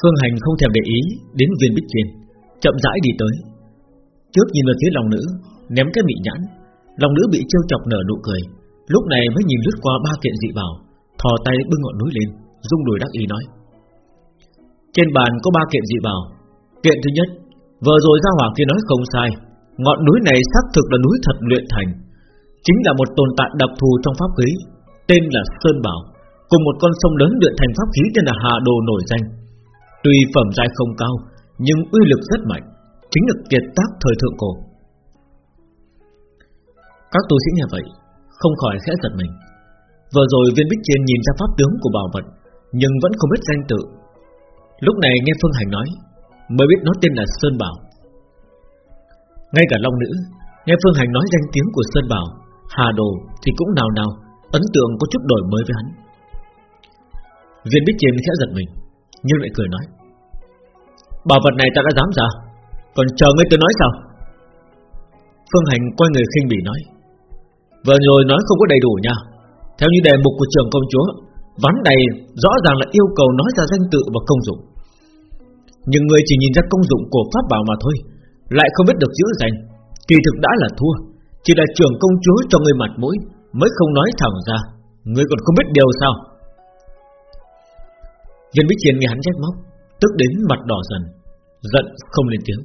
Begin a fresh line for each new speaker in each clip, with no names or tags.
Phương Hành không thèm để ý đến viên bích trên Chậm rãi đi tới. Trước nhìn về phía lòng nữ, Ném cái mị nhãn. Lòng nữ bị trêu chọc nở nụ cười, Lúc này mới nhìn lướt qua ba kiện dị bảo, Thò tay bưng ngọn núi lên, rung đùi đắc ý nói. Trên bàn có ba kiện dị bảo. Kiện thứ nhất, Vừa rồi gia hỏa kia nói không sai, Ngọn núi này xác thực là núi thật luyện thành, Chính là một tồn tại đặc thù trong pháp khí, Tên là Sơn Bảo, Cùng một con sông lớn luyện thành pháp khí tên là Hà Đồ nổi danh. Tuy phẩm giai không cao, Nhưng uy lực rất mạnh, Chính là kiệt tác thời thượng cổ. Các tu sĩ nghe vậy, Không khỏi khẽ giật mình. Vừa rồi viên bích trên nhìn ra pháp tướng của bảo vật, Nhưng vẫn không biết danh tự. Lúc này nghe Phương Hành nói, Mới biết nó tên là Sơn Bảo. Ngay cả Long Nữ, Nghe Phương Hành nói danh tiếng của Sơn Bảo, Hà Đồ thì cũng nào nào Ấn tượng có chút đổi mới với hắn. Viên Bích Chiên khẽ giật mình. Nhưng lại cười nói, Bảo vật này ta đã dám ra, Còn chờ ngươi tôi nói sao? Phương Hành quay người khinh bỉ nói, Vừa rồi nói không có đầy đủ nha. Theo như đề mục của trường công chúa, Ván này rõ ràng là yêu cầu nói ra danh tự và công dụng. Nhưng người chỉ nhìn ra công dụng của pháp bảo mà thôi, Lại không biết được giữ danh. Kỳ thực đã là thua, Chỉ là trưởng công chúa cho người mặt mũi Mới không nói thẳng ra. Người còn không biết điều sao? Viên Bích chiến nghe hắn trách móc, Tức đến mặt đỏ dần, Giận không lên tiếng.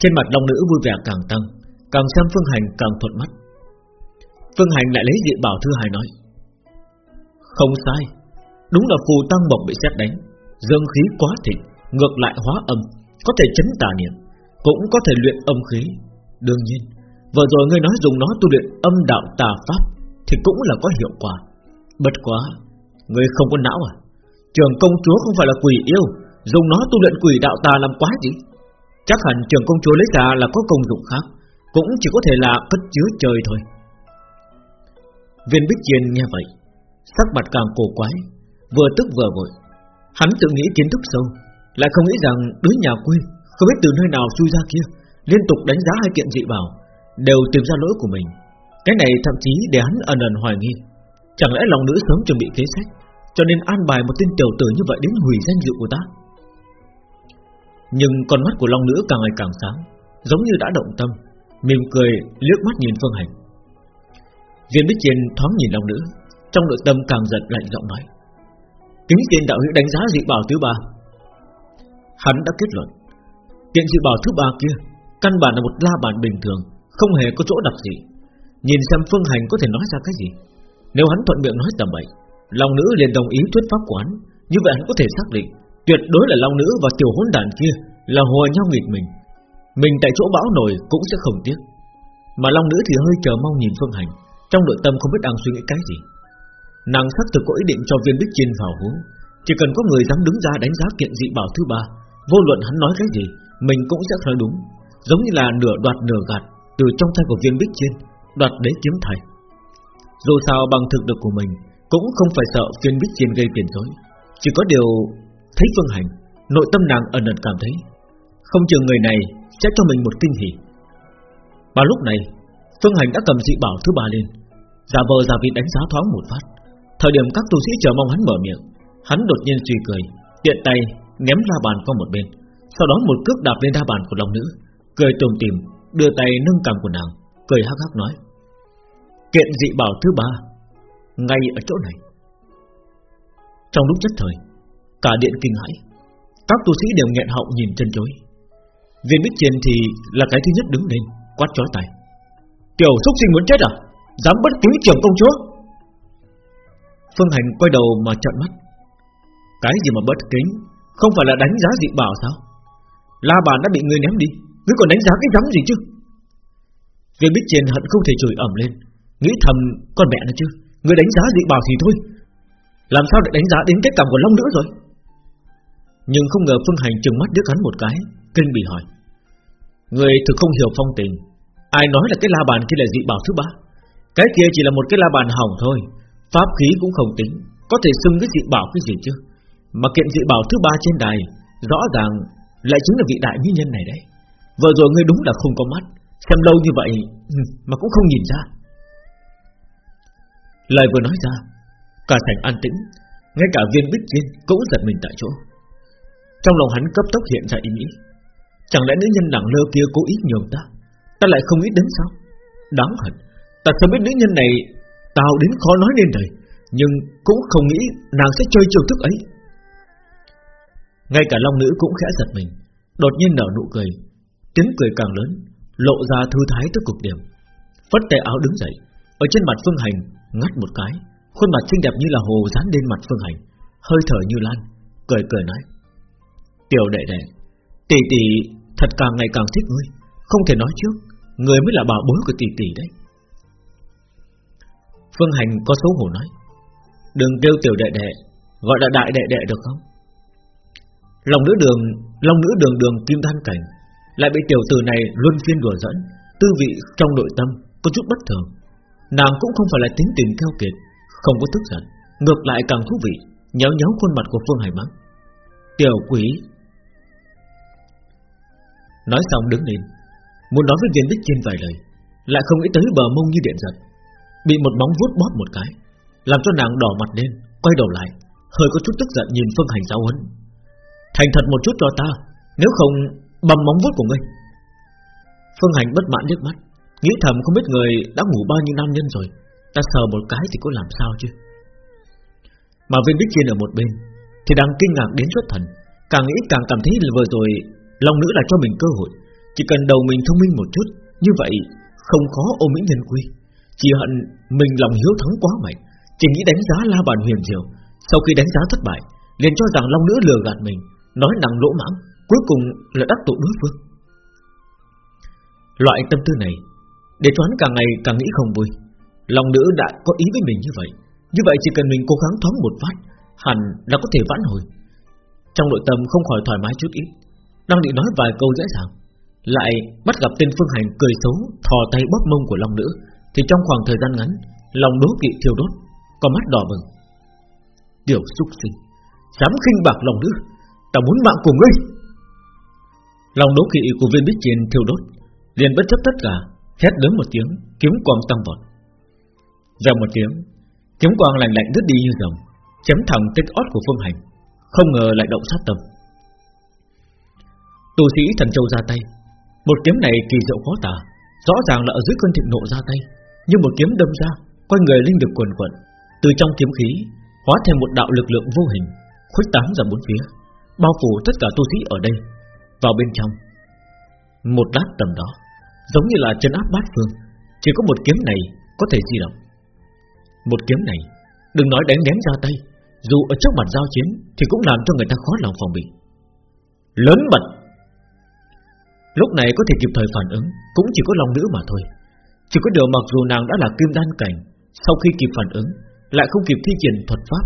Trên mặt long nữ vui vẻ càng tăng, Càng xem Phương Hành càng thuận mắt. Phương Hành lại lấy dị bảo thư hai nói, Không sai, Đúng là phù tăng bộc bị xét đánh, Dương khí quá thịnh, Ngược lại hóa âm, Có thể chấn tà niệm, Cũng có thể luyện âm khí. Đương nhiên, Vừa rồi ngươi nói dùng nó tu luyện âm đạo tà pháp Thì cũng là có hiệu quả. Bất quá, Ngươi không có não à? Trường công chúa không phải là quỷ yêu, Dùng nó tu luyện quỷ đạo tà làm quá gì? Chắc hẳn trường công chúa lấy ra là có công dụng khác, Cũng chỉ có thể là cất chứa trời thôi. Viên Bích Chiên nghe vậy, Sắc mặt càng cổ quái, Vừa tức vừa vội. Hắn tự nghĩ kiến thức sâu, Lại không nghĩ rằng đứa nhà quê, Không biết từ nơi nào chui ra kia, Liên tục đánh giá hai kiện dị bảo, Đều tìm ra lỗi của mình. Cái này thậm chí để hắn ẩn ẩn hoài nghi, Chẳng lẽ lòng nữ sớm chuẩn bị kế sách? Cho nên an bài một tên tiểu tử như vậy Đến hủy danh dự của ta. Nhưng con mắt của long nữ càng ngày càng sáng, Giống như đã động tâm, Mỉm cười, liếc mắt nhìn Phương Hành. Viên Bích Chiên thoáng nhìn long nữ, Trong nội tâm càng giật lạnh giọng nói, Kính tiền đạo hữu đánh giá dị bảo thứ ba. Hắn đã kết luận, Kiện dị bảo thứ ba kia, Căn bản là một la bàn bình thường, Không hề có chỗ đặc gì. Nhìn xem Phương Hành có thể nói ra cái gì. Nếu hắn thuận miệng nói tầm bậy Long nữ liền đồng ý thuyết pháp quán Như vậy hắn có thể xác định, Tuyệt đối là Long nữ và tiểu hỗn đàn kia Là hòa nhau nghịch mình. Mình tại chỗ bão nổi cũng sẽ không tiếc. Mà Long nữ thì hơi chờ mong nhìn Phương Hành. Trong nội tâm không biết đang suy nghĩ cái gì. Nàng xác thực có ý định cho viên bích chiên vào hú Chỉ cần có người dám đứng ra đánh giá kiện dị bảo thứ ba, Vô luận hắn nói cái gì, Mình cũng sẽ nói đúng. Giống như là nửa đoạt nửa gạt Từ trong tay của viên bích chiên, Đoạt đế kiếm thầy. Dù sao bằng thực lực của mình cũng không phải sợ phiên bích chiên gây tiền dối Chỉ có điều Thấy phương hành, Nội tâm nàng ẩn ẩn cảm thấy Không chừng người này sẽ cho mình một kinh hỉ. Và lúc này, Phương hành đã cầm dị bảo thứ ba lên. Giả vờ giả vị đánh giá thoáng một phát. Thời điểm các tu sĩ chờ mong hắn mở miệng, Hắn đột nhiên suy cười, Tiện tay ném la bàn qua một bên. Sau đó một cước đạp lên la bàn của long nữ, Cười tùm tìm, Đưa tay nâng cằm của nàng, Cười hắc hắc nói, Kiện dị bảo thứ ba ngay ở chỗ này. Trong lúc nhất thời, Cả điện kinh hãi, Các tu sĩ đều nghẹn họng nhìn chân chối. Viên bích trên thì là cái thứ nhất đứng lên, Quát chói tai. Tiểu xúc sinh muốn chết à? Dám bất kính trưởng công chúa? Phương Hành quay đầu mà trợn mắt. Cái gì mà bất kính? Không phải là đánh giá dị bảo sao? La bàn đã bị người ném đi, Ngươi còn đánh giá cái rắm gì chứ? Viên Bích Trên hận không thể chửi ẩm lên, Nghĩ thầm con mẹ nó chứ người đánh giá dị bảo thì thôi. Làm sao để đánh giá đến cái cảm của Long nữa rồi? Nhưng không ngờ Phương Hành trừng mắt đứt hắn một cái, Kinh bị hỏi. Người thực không hiểu phong tình, Ai nói là cái la bàn kia là dị bảo thứ ba? Cái kia chỉ là một cái la bàn hỏng thôi, Pháp khí cũng không tính, Có thể xưng cái dị bảo cái gì chứ? Mà kiện dị bảo thứ ba trên đài, Rõ ràng lại chính là vị đại mỹ nhân này đấy. Vừa rồi ngươi đúng là không có mắt, Xem lâu như vậy ừ, Mà cũng không nhìn ra. Lời vừa nói ra, Cả thành an tĩnh, Ngay cả viên bích viên cũng giật mình tại chỗ. Trong lòng hắn cấp tốc hiện ra ý nghĩ, Chẳng lẽ nữ nhân đẳng lơ kia cố ý nhường ta? Ta lại không nghĩ đến sao? Đáng hận, Ta sớm biết nữ nhân này Tao đến khó nói nên lời, Nhưng cũng không nghĩ nàng sẽ chơi chiêu thức ấy. Ngay cả long nữ cũng khẽ giật mình, Đột nhiên nở nụ cười, Tiếng cười càng lớn, Lộ ra thư thái tới cực điểm. Phất tay áo đứng dậy, Ở trên mặt Phương Hành ngắt một cái, Khuôn mặt xinh đẹp như là hồ dán lên mặt Phương Hành, Hơi thở như lan, Cười cười nói. Tiểu đệ đệ, Tỷ tỷ thật càng ngày càng thích ngươi, Không thể nói trước, Người mới là bảo bối của tỷ tỷ đấy. Phương Hành có xấu hổ nói. Đừng kêu tiểu đệ đệ, Gọi là đại đệ đệ được không? Lòng nữ đường, Lòng nữ đường đường kim đan cảnh, Lại bị tiểu tử này luân phiên đùa dẫn Tư vị trong nội tâm có chút bất thường. Nàng cũng không phải là tính tình keo kiệt, Không có tức giận, Ngược lại càng thú vị, Nhéo nhéo khuôn mặt của Phương Hải mắng Tiểu quỷ. Nói xong đứng lên, Muốn nói với viên bích trên vài lời, Lại không nghĩ tới bờ mông như điện giật, Bị một móng vuốt bóp một cái, Làm cho nàng đỏ mặt lên, Quay đầu lại, Hơi có chút tức giận nhìn Phương Hành giáo huấn. Thành thật một chút cho ta, Nếu không bầm móng vuốt của ngươi. Phương Hành bất mãn liếc mắt. Nghĩ thầm không biết người đã ngủ bao nhiêu nam nhân rồi, Ta sờ một cái thì có làm sao chứ? Mà viên bích kiên ở một bên Thì đang kinh ngạc đến xuất thần, Càng nghĩ càng cảm thấy là vừa rồi Lòng nữ là cho mình cơ hội, Chỉ cần đầu mình thông minh một chút, Như vậy không khó ôm mỹ nhân quy. Chỉ hận mình lòng hiếu thắng quá mạnh, Chỉ nghĩ đánh giá la bàn huyền diệu. Sau khi đánh giá thất bại, liền cho rằng long nữ lừa gạt mình, Nói nặng lỗ mãng, Cuối cùng là đắc tội đối phương. Loại tâm tư này để toán càng ngày càng nghĩ không vui. Lòng nữ đã có ý với mình như vậy. Như vậy chỉ cần mình cố gắng thoáng một phát, Hẳn là có thể vãn hồi. Trong nội tâm không khỏi thoải mái chút ít. Đang định nói vài câu dễ dàng. Lại bắt gặp tên Phương Hành cười xấu, Thò tay bóp mông của lòng Nữ. Thì trong khoảng thời gian ngắn Lòng đố kỵ thiêu đốt Có mắt đỏ bừng. Tiểu xúc sinh, Dám khinh bạc lòng Nữ, Ta muốn mạng của ngươi. Lòng đố kỵ của viên bích chiến thiêu đốt, liền bất chấp tất cả hét lớn một tiếng, kiếm quang tăng vọt. Rầm một tiếng, kiếm quang lạnh lạnh đứt đi như rồng chém thẳng tích ót của phương hành, không ngờ lại động sát tâm. Tu sĩ thần châu ra tay, một kiếm này kỳ diệu khó tả, rõ ràng là ở dưới cơn thịnh nộ ra tay, nhưng một kiếm đâm ra, quanh người linh lực quần quận, từ trong kiếm khí, hóa thành một đạo lực lượng vô hình, khuếch tán ra bốn phía, bao phủ tất cả tu sĩ ở đây, vào bên trong. Một lát tầm đó giống như là chân áp bát phương, chỉ có một kiếm này có thể di động. Một kiếm này, đừng nói đánh ném ra tay, dù ở trước mặt giao chiến thì cũng làm cho người ta khó lòng phòng bị. Lớn mật lúc này có thể kịp thời phản ứng, cũng chỉ có lòng nữ mà thôi. Chỉ có điều mặc dù nàng đã là kim đan cảnh, sau khi kịp phản ứng, lại không kịp thi triển thuật pháp,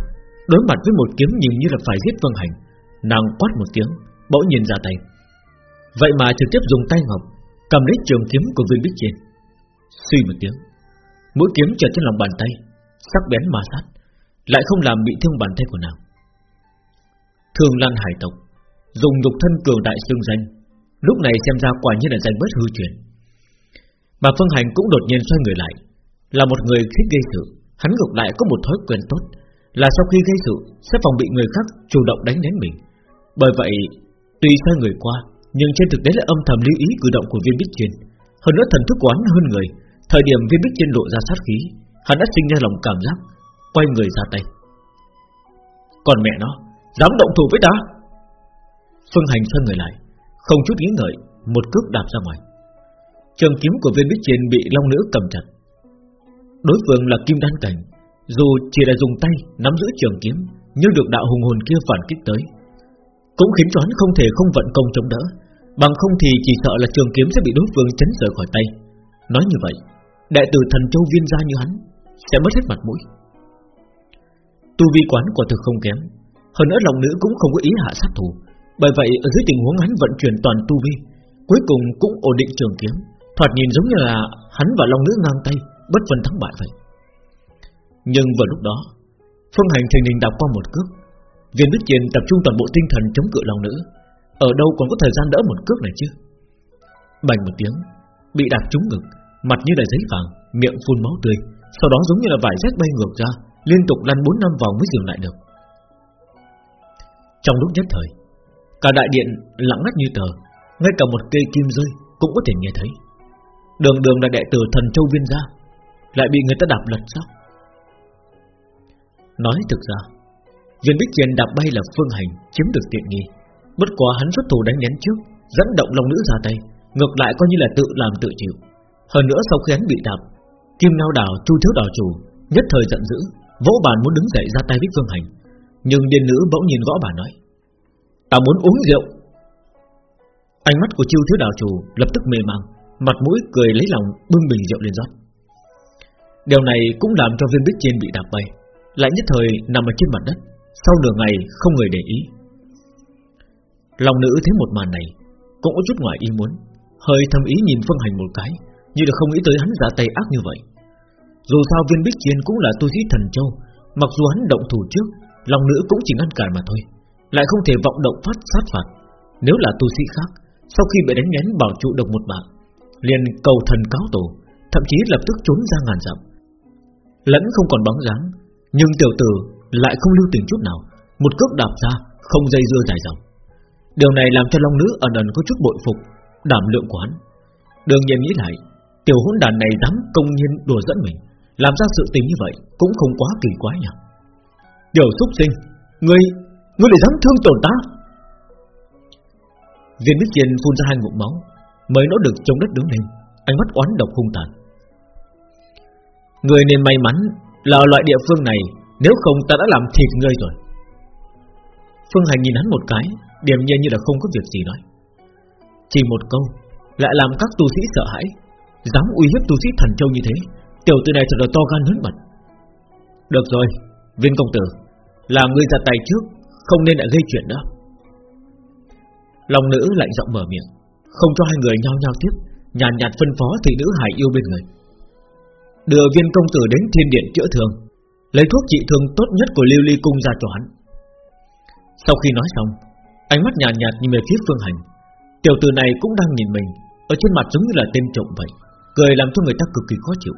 đối mặt với một kiếm nhìn như là phải giết vân hành, nàng quát một tiếng, bỗng nhìn ra tay. Vậy mà trực tiếp dùng tay ngọc cầm lấy trường kiếm của viên bích trên suy một tiếng, mũi kiếm chợt trên lòng bàn tay, sắc bén mà sát, lại không làm bị thương bàn tay của nàng. Thường lan hải tộc dùng nhục thân cường đại xương danh, lúc này xem ra quả như là danh bất hư truyền. Mà phương hành cũng đột nhiên xoay người lại, là một người thích gây sự, hắn ngược lại có một thói quen tốt, là sau khi gây sự sẽ phòng bị người khác chủ động đánh đến mình. Bởi vậy tuy xoay người qua nhưng trên thực tế là âm thầm lưu ý cử động của viên bích chuyên hơn nữa thần thức quán hơn người. Thời điểm viên bích chuyên lộ ra sát khí, hắn đã sinh ra lòng cảm giác, quay người ra tay. Còn mẹ nó, dám động thủ với ta? Phương hành xoay người lại, không chút nghĩ ngợi, một cước đạp ra ngoài. Trường kiếm của viên bích chuyên bị long nữ cầm chặt. Đối phương là kim đan cảnh, dù chỉ là dùng tay nắm giữ trường kiếm, nhưng được đạo hùng hồn kia phản kích tới cũng khiến cho hắn không thể không vận công chống đỡ. Bằng không thì chỉ sợ là trường kiếm sẽ bị đối phương chấn rời khỏi tay. Nói như vậy, đệ tử thần châu viên gia như hắn Sẽ mất hết mặt mũi. Tu vi quán quả thực không kém. Hơn nữa lòng nữ cũng không có ý hạ sát thủ. Bởi vậy, ở dưới tình huống hắn vận chuyển toàn tu vi, Cuối cùng cũng ổn định trường kiếm. Thoạt nhìn giống như là hắn và lòng nữ ngang tay, Bất phân thắng bại vậy. Nhưng vào lúc đó, Phương hành thành đình đạp qua một cước Viên Bích Chiền tập trung toàn bộ tinh thần chống cự lòng nữ. Ở đâu còn có thời gian đỡ một cước này chứ? Bành một tiếng, Bị đạp trúng ngực, Mặt như là giấy vàng, Miệng phun máu tươi, Sau đó giống như là vải rách bay ngược ra, Liên tục lăn 4 năm vòng mới dừng lại được. Trong lúc nhất thời, Cả đại điện lặng ngắt như tờ, Ngay cả một cây kim rơi cũng có thể nghe thấy. Đường đường là đệ tử thần châu viên gia Lại bị người ta đạp lật sao Nói thực ra Viên Bích Truyền đạp bay là phương hành, Chiếm được tiện nghi. Bất quá hắn xuất thủ đánh nén trước, Dẫn động lòng nữ ra tay, Ngược lại coi như là tự làm tự chịu. Hơn nữa sau khi hắn bị đạp, Kim Ngao Đảo chu thiếu đảo chủ, Nhất thời giận dữ, Vỗ bàn muốn đứng dậy ra tay với phương hành. Nhưng điên nữ bỗng nhìn gõ bà nói, Ta muốn uống rượu. Ánh mắt của chiêu thiếu đảo chủ lập tức mê mang, Mặt mũi cười lấy lòng bưng bình rượu lên rót. Điều này cũng làm cho viên bích trên bị đạp bay, Lại nhất thời nằm ở trên mặt đất. Sau nửa ngày, không người để ý. Lòng nữ thấy một màn này, Cũng có chút ngoài ý muốn. Hơi thầm ý nhìn Phương Hành một cái, Như là không nghĩ tới hắn giả tay ác như vậy. Dù sao viên bích chiến cũng là tu sĩ thần châu, Mặc dù hắn động thủ trước, Lòng nữ cũng chỉ ngăn cản mà thôi. Lại không thể vọng động phát sát phạt. Nếu là tu sĩ khác, Sau khi bị đánh nhén bảo trụ độc một mạng, liền cầu thần cáo tổ, Thậm chí lập tức trốn ra ngàn dặm. Lẫn không còn bóng dáng, Nhưng tiểu tử lại không lưu tình chút nào. Một cước đạp ra Không dây dưa dài dòng. Điều này làm cho Long Nữ ẩn ẩn có chút bội phục Đảm lượng của hắn. Đương nhiên nghĩ lại Tiểu hỗn đàn này dám công nhiên đùa dẫn mình Làm ra sự tình như vậy Cũng không quá kỳ quái nhỉ? Điều xúc sinh Ngươi, ngươi lại dám thương tổn ta? Viên Bích Diên phun ra hai ngụm máu Mới nỗ được chống đất đứng lên Ánh mắt oán độc hung tàn. Người nên may mắn Là loại địa phương này nếu không ta đã làm thịt ngươi rồi. Phương Hành nhìn hắn một cái Điềm nhiên như là không có việc gì nói. Chỉ một câu Lại làm các tu sĩ sợ hãi Dám uy hiếp tu sĩ thần châu như thế Tiểu tử này thật là to gan lớn mật. Được rồi, viên công tử Là ngươi ra tay trước Không nên lại gây chuyện đó Lòng nữ lạnh giọng mở miệng Không cho hai người nhau nhau tiếp Nhàn nhạt, nhạt phân phó thị nữ hải yêu bên người. Đưa viên công tử đến thiên điện chữa thương. Lấy thuốc trị thương tốt nhất của lưu ly cung ra cho hắn. Sau khi nói xong Ánh mắt nhàn nhạt, nhạt nhìn về phía phương hành. Tiểu tử này cũng đang nhìn mình Ở trên mặt giống như là tên trộm vậy Cười làm cho người ta cực kỳ khó chịu.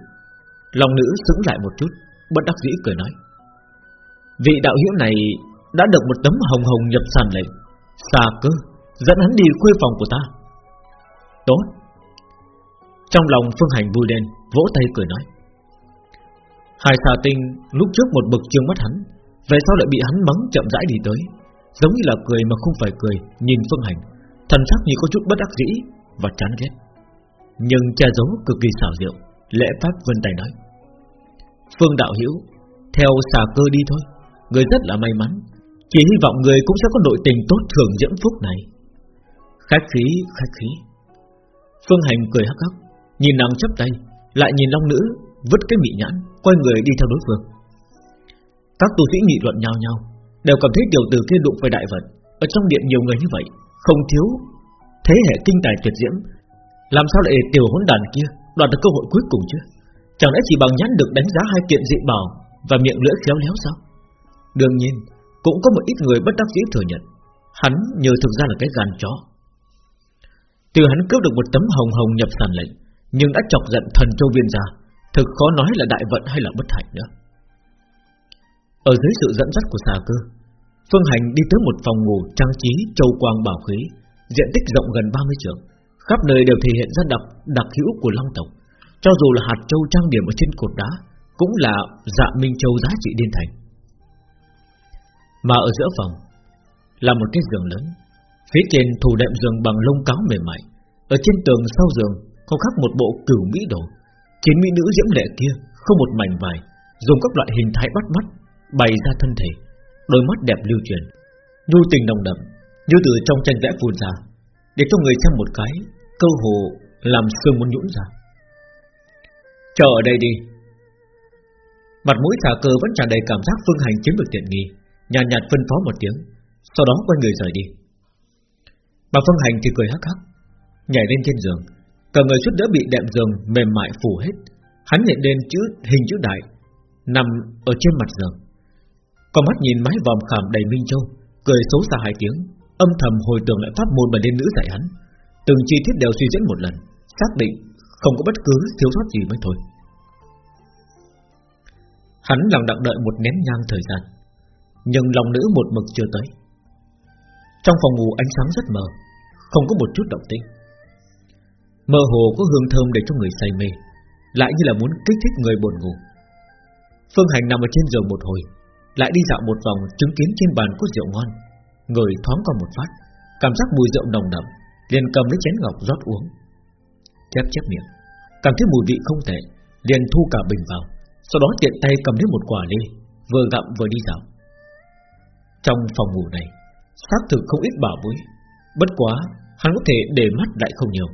Lòng nữ sững lại một chút Bất đắc dĩ cười nói Vị đạo hữu này đã được một tấm hồng hồng nhập sàn lệnh Xà cơ Dẫn hắn đi khuê phòng của ta. Tốt. Trong lòng Phương Hành vui lên Vỗ tay cười nói Hai xà tinh lúc trước một bực trương mắt hắn Về sau lại bị hắn mắng chậm rãi đi tới. Giống như là cười mà không phải cười Nhìn Phương Hành Thần sắc như có chút bất đắc dĩ Và chán ghét. Nhưng che giấu cực kỳ xảo diệu Lễ pháp vân tay nói Phương đạo hiểu Theo xà cơ đi thôi Người rất là may mắn Chỉ hy vọng người cũng sẽ có nội tình tốt thường dưỡng phúc này. Khách khí, khách khí. Phương Hành cười hắc hắc Nhìn nàng chấp tay Lại nhìn long nữ Vứt cái mị nhãn Quay người đi theo đối phương. Các tu sĩ nghị luận nhau nhau Đều cảm thấy tiểu tử kia đụng phải đại vật Ở trong điện nhiều người như vậy Không thiếu Thế hệ kinh tài tuyệt diễm. Làm sao lại tiểu hỗn đàn kia Đoạt được cơ hội cuối cùng chứ? Chẳng lẽ chỉ bằng nhãn được đánh giá hai kiện dị bảo Và miệng lưỡi khéo léo sao? Đương nhiên Cũng có một ít người bất đắc dĩ thừa nhận Hắn nhờ thực ra là cái gan chó. Từ hắn cướp được một tấm hồng hồng nhập sàn lệnh Nhưng đã chọc giận thần châu viên gia, Thực khó nói là đại vận hay là bất hạnh nữa. Ở dưới sự dẫn dắt của xà cơ, Phương Hành đi tới một phòng ngủ trang trí châu quang bảo khí Diện tích rộng gần 30 trường Khắp nơi đều thể hiện ra đặc đặc hữu của Long tộc. Cho dù là hạt châu trang điểm ở trên cột đá, Cũng là dạ minh châu giá trị điên thành. Mà ở giữa phòng, Là một cái giường lớn, Phía trên thủ đệm giường bằng lông cáo mềm mại, Ở trên tường sau giường Không khắc một bộ cửu mỹ đồ. Chiến mỹ nữ diễm lệ kia Không một mảnh vải Dùng các loại hình thái bắt mắt Bày ra thân thể Đôi mắt đẹp lưu truyền. Nhu tình nồng đậm Như từ trong tranh vẽ phun ra Để cho người xem một cái Cơ hồ làm xương muốn nhũn ra. Chờ ở đây đi. Mặt mũi xà cơ vẫn tràn đầy cảm giác phương hành chiếm được tiện nghi Nhàn nhạt, nhạt phân phó một tiếng Sau đó quay người rời đi. Bà phương hành thì cười hắc hắc Nhảy lên trên giường Cả người suốt đỡ bị đệm giường, mềm mại phủ hết. Hắn nhận lên chữ, hình chữ đại, Nằm ở trên mặt giường. Con mắt nhìn mái vòm khảm đầy minh châu, Cười xấu xa hai tiếng. Âm thầm hồi tưởng lại pháp môn mà lên nữ dạy hắn. Từng chi tiết đều suy diễn một lần, Xác định không có bất cứ thiếu sót gì mới thôi. Hắn lặng đặng đợi một nén nhang thời gian, Nhưng lòng nữ một mực chưa tới. Trong phòng ngủ ánh sáng rất mờ, Không có một chút động tĩnh. Mơ hồ có hương thơm để cho người say mê, Lại như là muốn kích thích người buồn ngủ. Phương Hành nằm ở trên giường một hồi, Lại đi dạo một vòng chứng kiến trên bàn có rượu ngon. Người thoáng qua một phát, Cảm giác mùi rượu nồng đậm, liền cầm lấy chén ngọc rót uống. Chép chép miệng, Cảm thấy mùi vị không tệ, liền thu cả bình vào, Sau đó tiện tay cầm lấy một quả ly Vừa gặm vừa đi dạo. Trong phòng ngủ này, xác thực không ít bảo bối, Bất quá Hắn có thể để mắt lại không nhiều.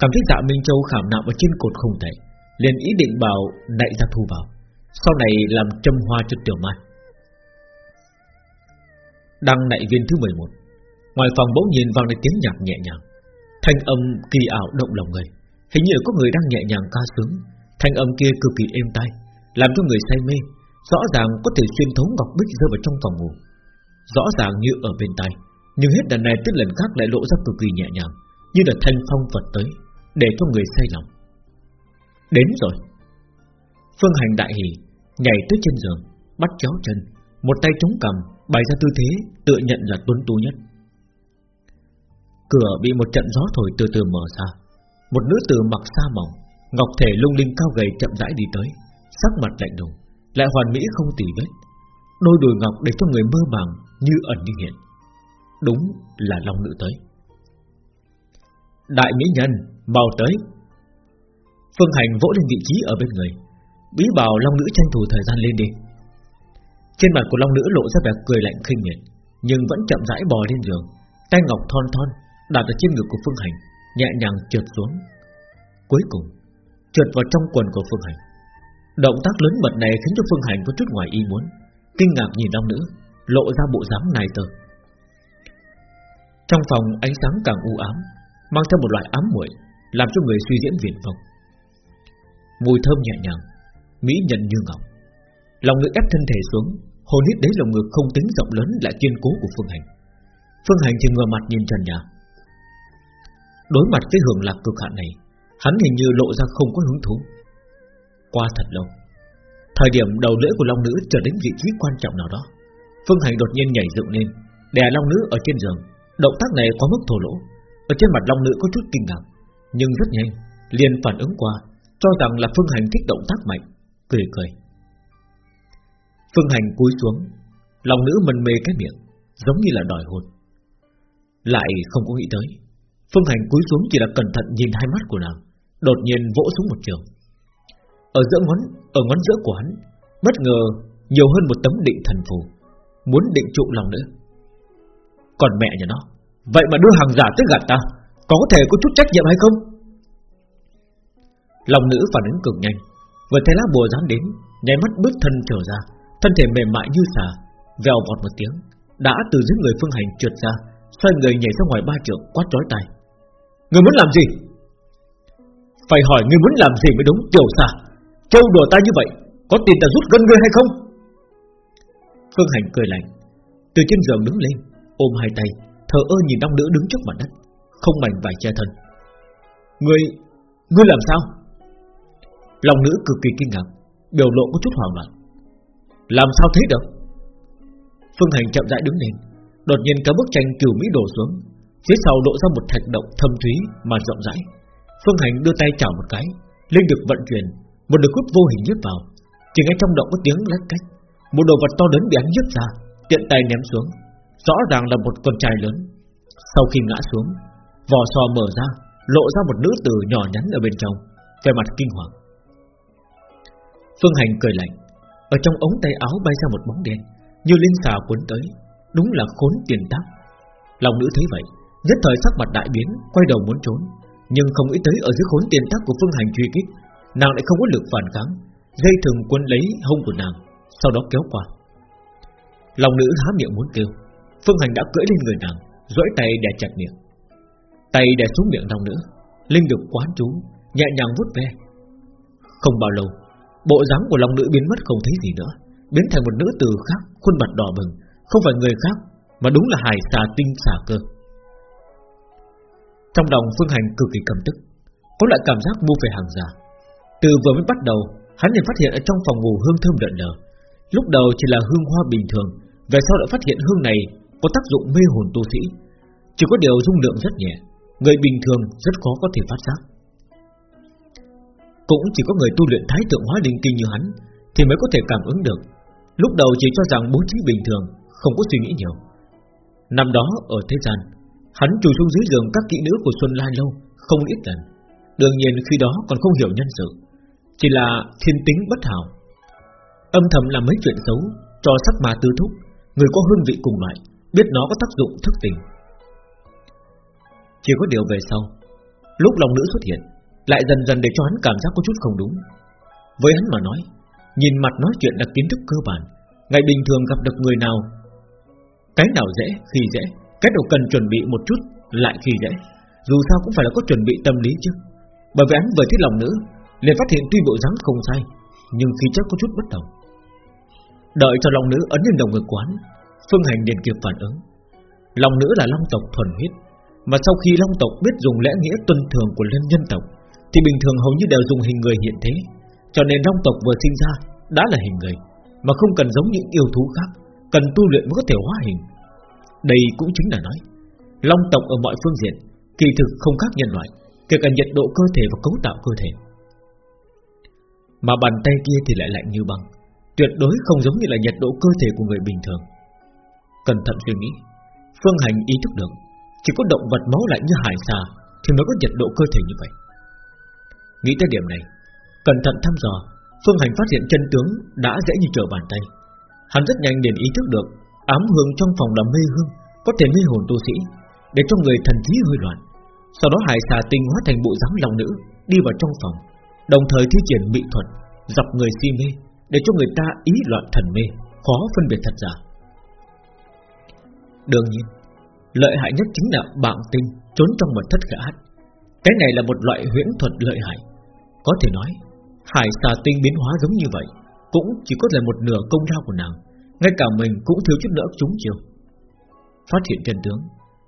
Cảm thấy dạ Minh Châu khảm nạm ở trên cột không thể, liền ý định bảo nạy ra thu vào, Sau này làm châm hoa cho tiểu mai Đăng nạy viên thứ 11 Ngoài phòng bỗng nhìn vang lên tiếng nhạc nhẹ nhàng, Thanh âm kỳ ảo động lòng người, Hình như có người đang nhẹ nhàng ca sướng. Thanh âm kia cực kỳ êm tai, Làm cho người say mê, Rõ ràng có thể xuyên thấu ngọc bích rơi vào trong phòng ngủ. Rõ ràng như ở bên tai, Nhưng hết lần này tới lần khác lại lộ ra cực kỳ nhẹ nhàng, Như là thanh phong vật tới. Để cho người say lòng. Đến rồi. Phương hành đại hỉ Nhảy tới trên giường, Bắt chéo chân, Một tay chống cầm Bày ra tư thế Tự nhận là tuấn tú nhất. Cửa bị một trận gió thổi từ từ mở ra. Một nữ tử mặc sa mỏng, Ngọc thể lung linh cao gầy chậm rãi đi tới, Sắc mặt lạnh lùng, Lại hoàn mỹ không tỉ vết. Đôi đùi ngọc để cho người mơ màng Như ẩn như hiện. Đúng là Long Nữ tới. Đại mỹ nhân Mau tới Phương Hành vỗ lên vị trí ở bên người Bí bảo Long Nữ tranh thủ thời gian lên đi Trên mặt của Long Nữ lộ ra vẻ cười lạnh khinh miệt Nhưng vẫn chậm rãi bò lên giường Tay ngọc thon thon đặt ở trên ngực của Phương Hành, nhẹ nhàng trượt xuống. Cuối cùng, trượt vào trong quần của Phương Hành. Động tác lớn mật này khiến cho Phương Hành có chút ngoài ý muốn, kinh ngạc nhìn long nữ, lộ ra bộ dáng này tờ. Trong phòng ánh sáng càng u ám, mang theo một loại ám muội, làm cho người suy diễn viễn vông. Mùi thơm nhẹ nhàng, mỹ nhân như ngọc. Lòng ngực ép thân thể xuống, hồn hít đấy lồng ngực không tính rộng lớn lại kiên cố của Phương Hành. Phương Hành thì ngừa mặt nhìn trần nhà, Đối mặt với hưởng lạc cực hạn này Hắn hình như lộ ra không có hứng thú. Qua thật lâu Thời điểm đầu lưỡi của Long Nữ trở đến vị trí quan trọng nào đó Phương Hành đột nhiên nhảy dựng lên Đè Long Nữ ở trên giường. Động tác này có mức thổ lỗ Ở trên mặt Long Nữ có chút kinh ngạc. Nhưng rất nhanh, liền phản ứng qua, Cho rằng là Phương Hành thích động tác mạnh, Cười cười. Phương Hành cúi xuống, lòng Nữ mân mê cái miệng, Giống như là đòi hôn. Lại không có nghĩ tới, Phương Hành cúi xuống chỉ là cẩn thận nhìn hai mắt của nàng, Đột nhiên vỗ xuống một trường. Ở giữa ngón, Ở ngón giữa của hắn, Bất ngờ nhiều hơn một tấm định thần phù, Muốn định trụ lòng nữa Còn mẹ nhà nó, Vậy mà đưa hàng giả tới gạt ta. Có thể có chút trách nhiệm hay không? Lòng nữ phản ứng cực nhanh, Vừa thấy lá bùa dán đến, Nháy mắt bước thân trở ra, Thân thể mềm mại như xà, Vèo vọt một tiếng, Đã từ dưới người phương hành trượt ra, Xoay người nhảy ra ngoài ba trượng quát trói tay Người muốn làm gì? Phải hỏi người muốn làm gì mới đúng, tiểu xà. Châu đùa ta như vậy, Có tiền ta rút gân ngươi hay không? Phương Hành cười lạnh, Từ trên giường đứng lên, Ôm hai tay, Thờ ơ nhìn đông nữ đứng trước mặt đất. Không mảnh vải che thân. Ngươi Ngươi làm sao? Lòng nữ cực kỳ kinh ngạc, Biểu lộ có chút hoảng loạn. Làm sao thế được? Phương Hành chậm rãi đứng lên, Đột nhiên cả bức tranh cửu mỹ đổ xuống. Phía sau lộ ra một thạch động thâm thúy mà rộng rãi. Phương Hành đưa tay chảo một cái, Linh được vận chuyển, Một lực hút vô hình nhấp vào. Chỉ nghe trong động có tiếng lách cách, Một đồ vật to lớn bị hắn nhấp ra, Tiện tay ném xuống, Rõ ràng là một con trai lớn. Sau khi ngã xuống Vỏ sò mở ra, Lộ ra một nữ tử nhỏ nhắn ở bên trong Về mặt kinh hoàng. Phương Hành cười lạnh, Ở trong ống tay áo bay ra một bóng đen, Như linh xà cuốn tới, Đúng là khốn tiền tác. Lòng nữ thấy vậy, Nhất thời sắc mặt đại biến, Quay đầu muốn trốn, Nhưng không nghĩ tới ở dưới khốn tiền tác của Phương Hành truy kích, Nàng lại không có lực phản kháng, Dây thừng quân lấy hông của nàng, Sau đó kéo qua. Lòng nữ há miệng muốn kêu, Phương Hành đã cưỡi lên người nàng, duỗi tay đè chặt miệng. Tay đè xuống miệng lòng nữ Linh được quán chú, Nhẹ nhàng vút ve. Không bao lâu, Bộ dáng của lòng nữ biến mất không thấy gì nữa, Biến thành một nữ tử khác, Khuôn mặt đỏ bừng, Không phải người khác, Mà đúng là hài xà tinh xà cơ. Trong lòng Phương Hành cực kỳ cầm tức, Có lại cảm giác mua về hàng giả. Từ vừa mới bắt đầu, Hắn liền phát hiện ở trong phòng ngủ hương thơm đợn đờ Lúc đầu chỉ là hương hoa bình thường, Về sau lại phát hiện hương này Có tác dụng mê hồn tu sĩ. Chỉ có điều dung lượng rất nhẹ Người bình thường rất khó có thể phát giác. Cũng chỉ có người tu luyện thái tượng hóa linh kinh như hắn Thì mới có thể cảm ứng được. Lúc đầu chỉ cho rằng bố trí bình thường Không có suy nghĩ nhiều. Năm đó ở thế gian, Hắn trù xuống dưới giường các kỹ nữ của Xuân Lan Lâu Không ít lần. Đương nhiên khi đó còn không hiểu nhân sự, Chỉ là thiên tính bất hảo. Âm thầm làm mấy chuyện xấu, Cho sắc mà tư thúc, Người có hương vị cùng loại, Biết nó có tác dụng thức tình. Chỉ có điều về sau, Lúc lòng nữ xuất hiện, Lại dần dần để cho hắn cảm giác có chút không đúng. Với hắn mà nói, Nhìn mặt nói chuyện là kiến thức cơ bản, Ngày bình thường gặp được người nào, Cái nào dễ, khi dễ, Cái nào cần chuẩn bị một chút, Lại khi dễ. Dù sao cũng phải là có chuẩn bị tâm lý chứ. Bởi vì hắn vừa thích lòng nữ, liền phát hiện tuy bộ dáng không sai, Nhưng khi chất có chút bất đồng. Đợi cho lòng nữ ấn lên đầu ngực quán Phương Hành liền kịp phản ứng. Lòng nữ là long tộc thuần huyết mà sau khi long tộc biết dùng lẽ nghĩa tuân thường của nhân nhân tộc, Thì bình thường hầu như đều dùng hình người hiện thế. Cho nên long tộc vừa sinh ra Đã là hình người, Mà không cần giống những yêu thú khác, Cần tu luyện mới có thể hóa hình. Đây cũng chính là nói, Long tộc ở mọi phương diện Kỳ thực không khác nhân loại, Kể cả nhiệt độ cơ thể và cấu tạo cơ thể. Mà bàn tay kia thì lại lạnh như băng, Tuyệt đối không giống như là nhiệt độ cơ thể của người bình thường. Cẩn thận suy nghĩ, Phương Hành ý thức được chỉ có động vật máu lạnh như hải xà Thì mới có nhiệt độ cơ thể như vậy. Nghĩ tới điểm này, Cẩn thận thăm dò, Phương Hành phát hiện chân tướng đã dễ như trở bàn tay. Hắn rất nhanh liền ý thức được Ám hương trong phòng là mê hương, Có thể mê hồn tu sĩ, Để cho người thần trí hơi loạn. Sau đó hải xà tinh hóa thành bộ dáng lòng nữ, Đi vào trong phòng, Đồng thời thi triển mỹ thuật, Dọc người si mê, Để cho người ta ý loạn thần mê, Khó phân biệt thật giả. Đương nhiên Lợi hại nhất chính là bạn tinh, Trốn trong mật thất khả hát Cái này là một loại huyễn thuật lợi hại. Có thể nói, Hải xà tinh biến hóa giống như vậy, Cũng chỉ có là một nửa công lao của nàng, Ngay cả mình cũng thiếu chút nữa chúng chiều Phát hiện chân tướng,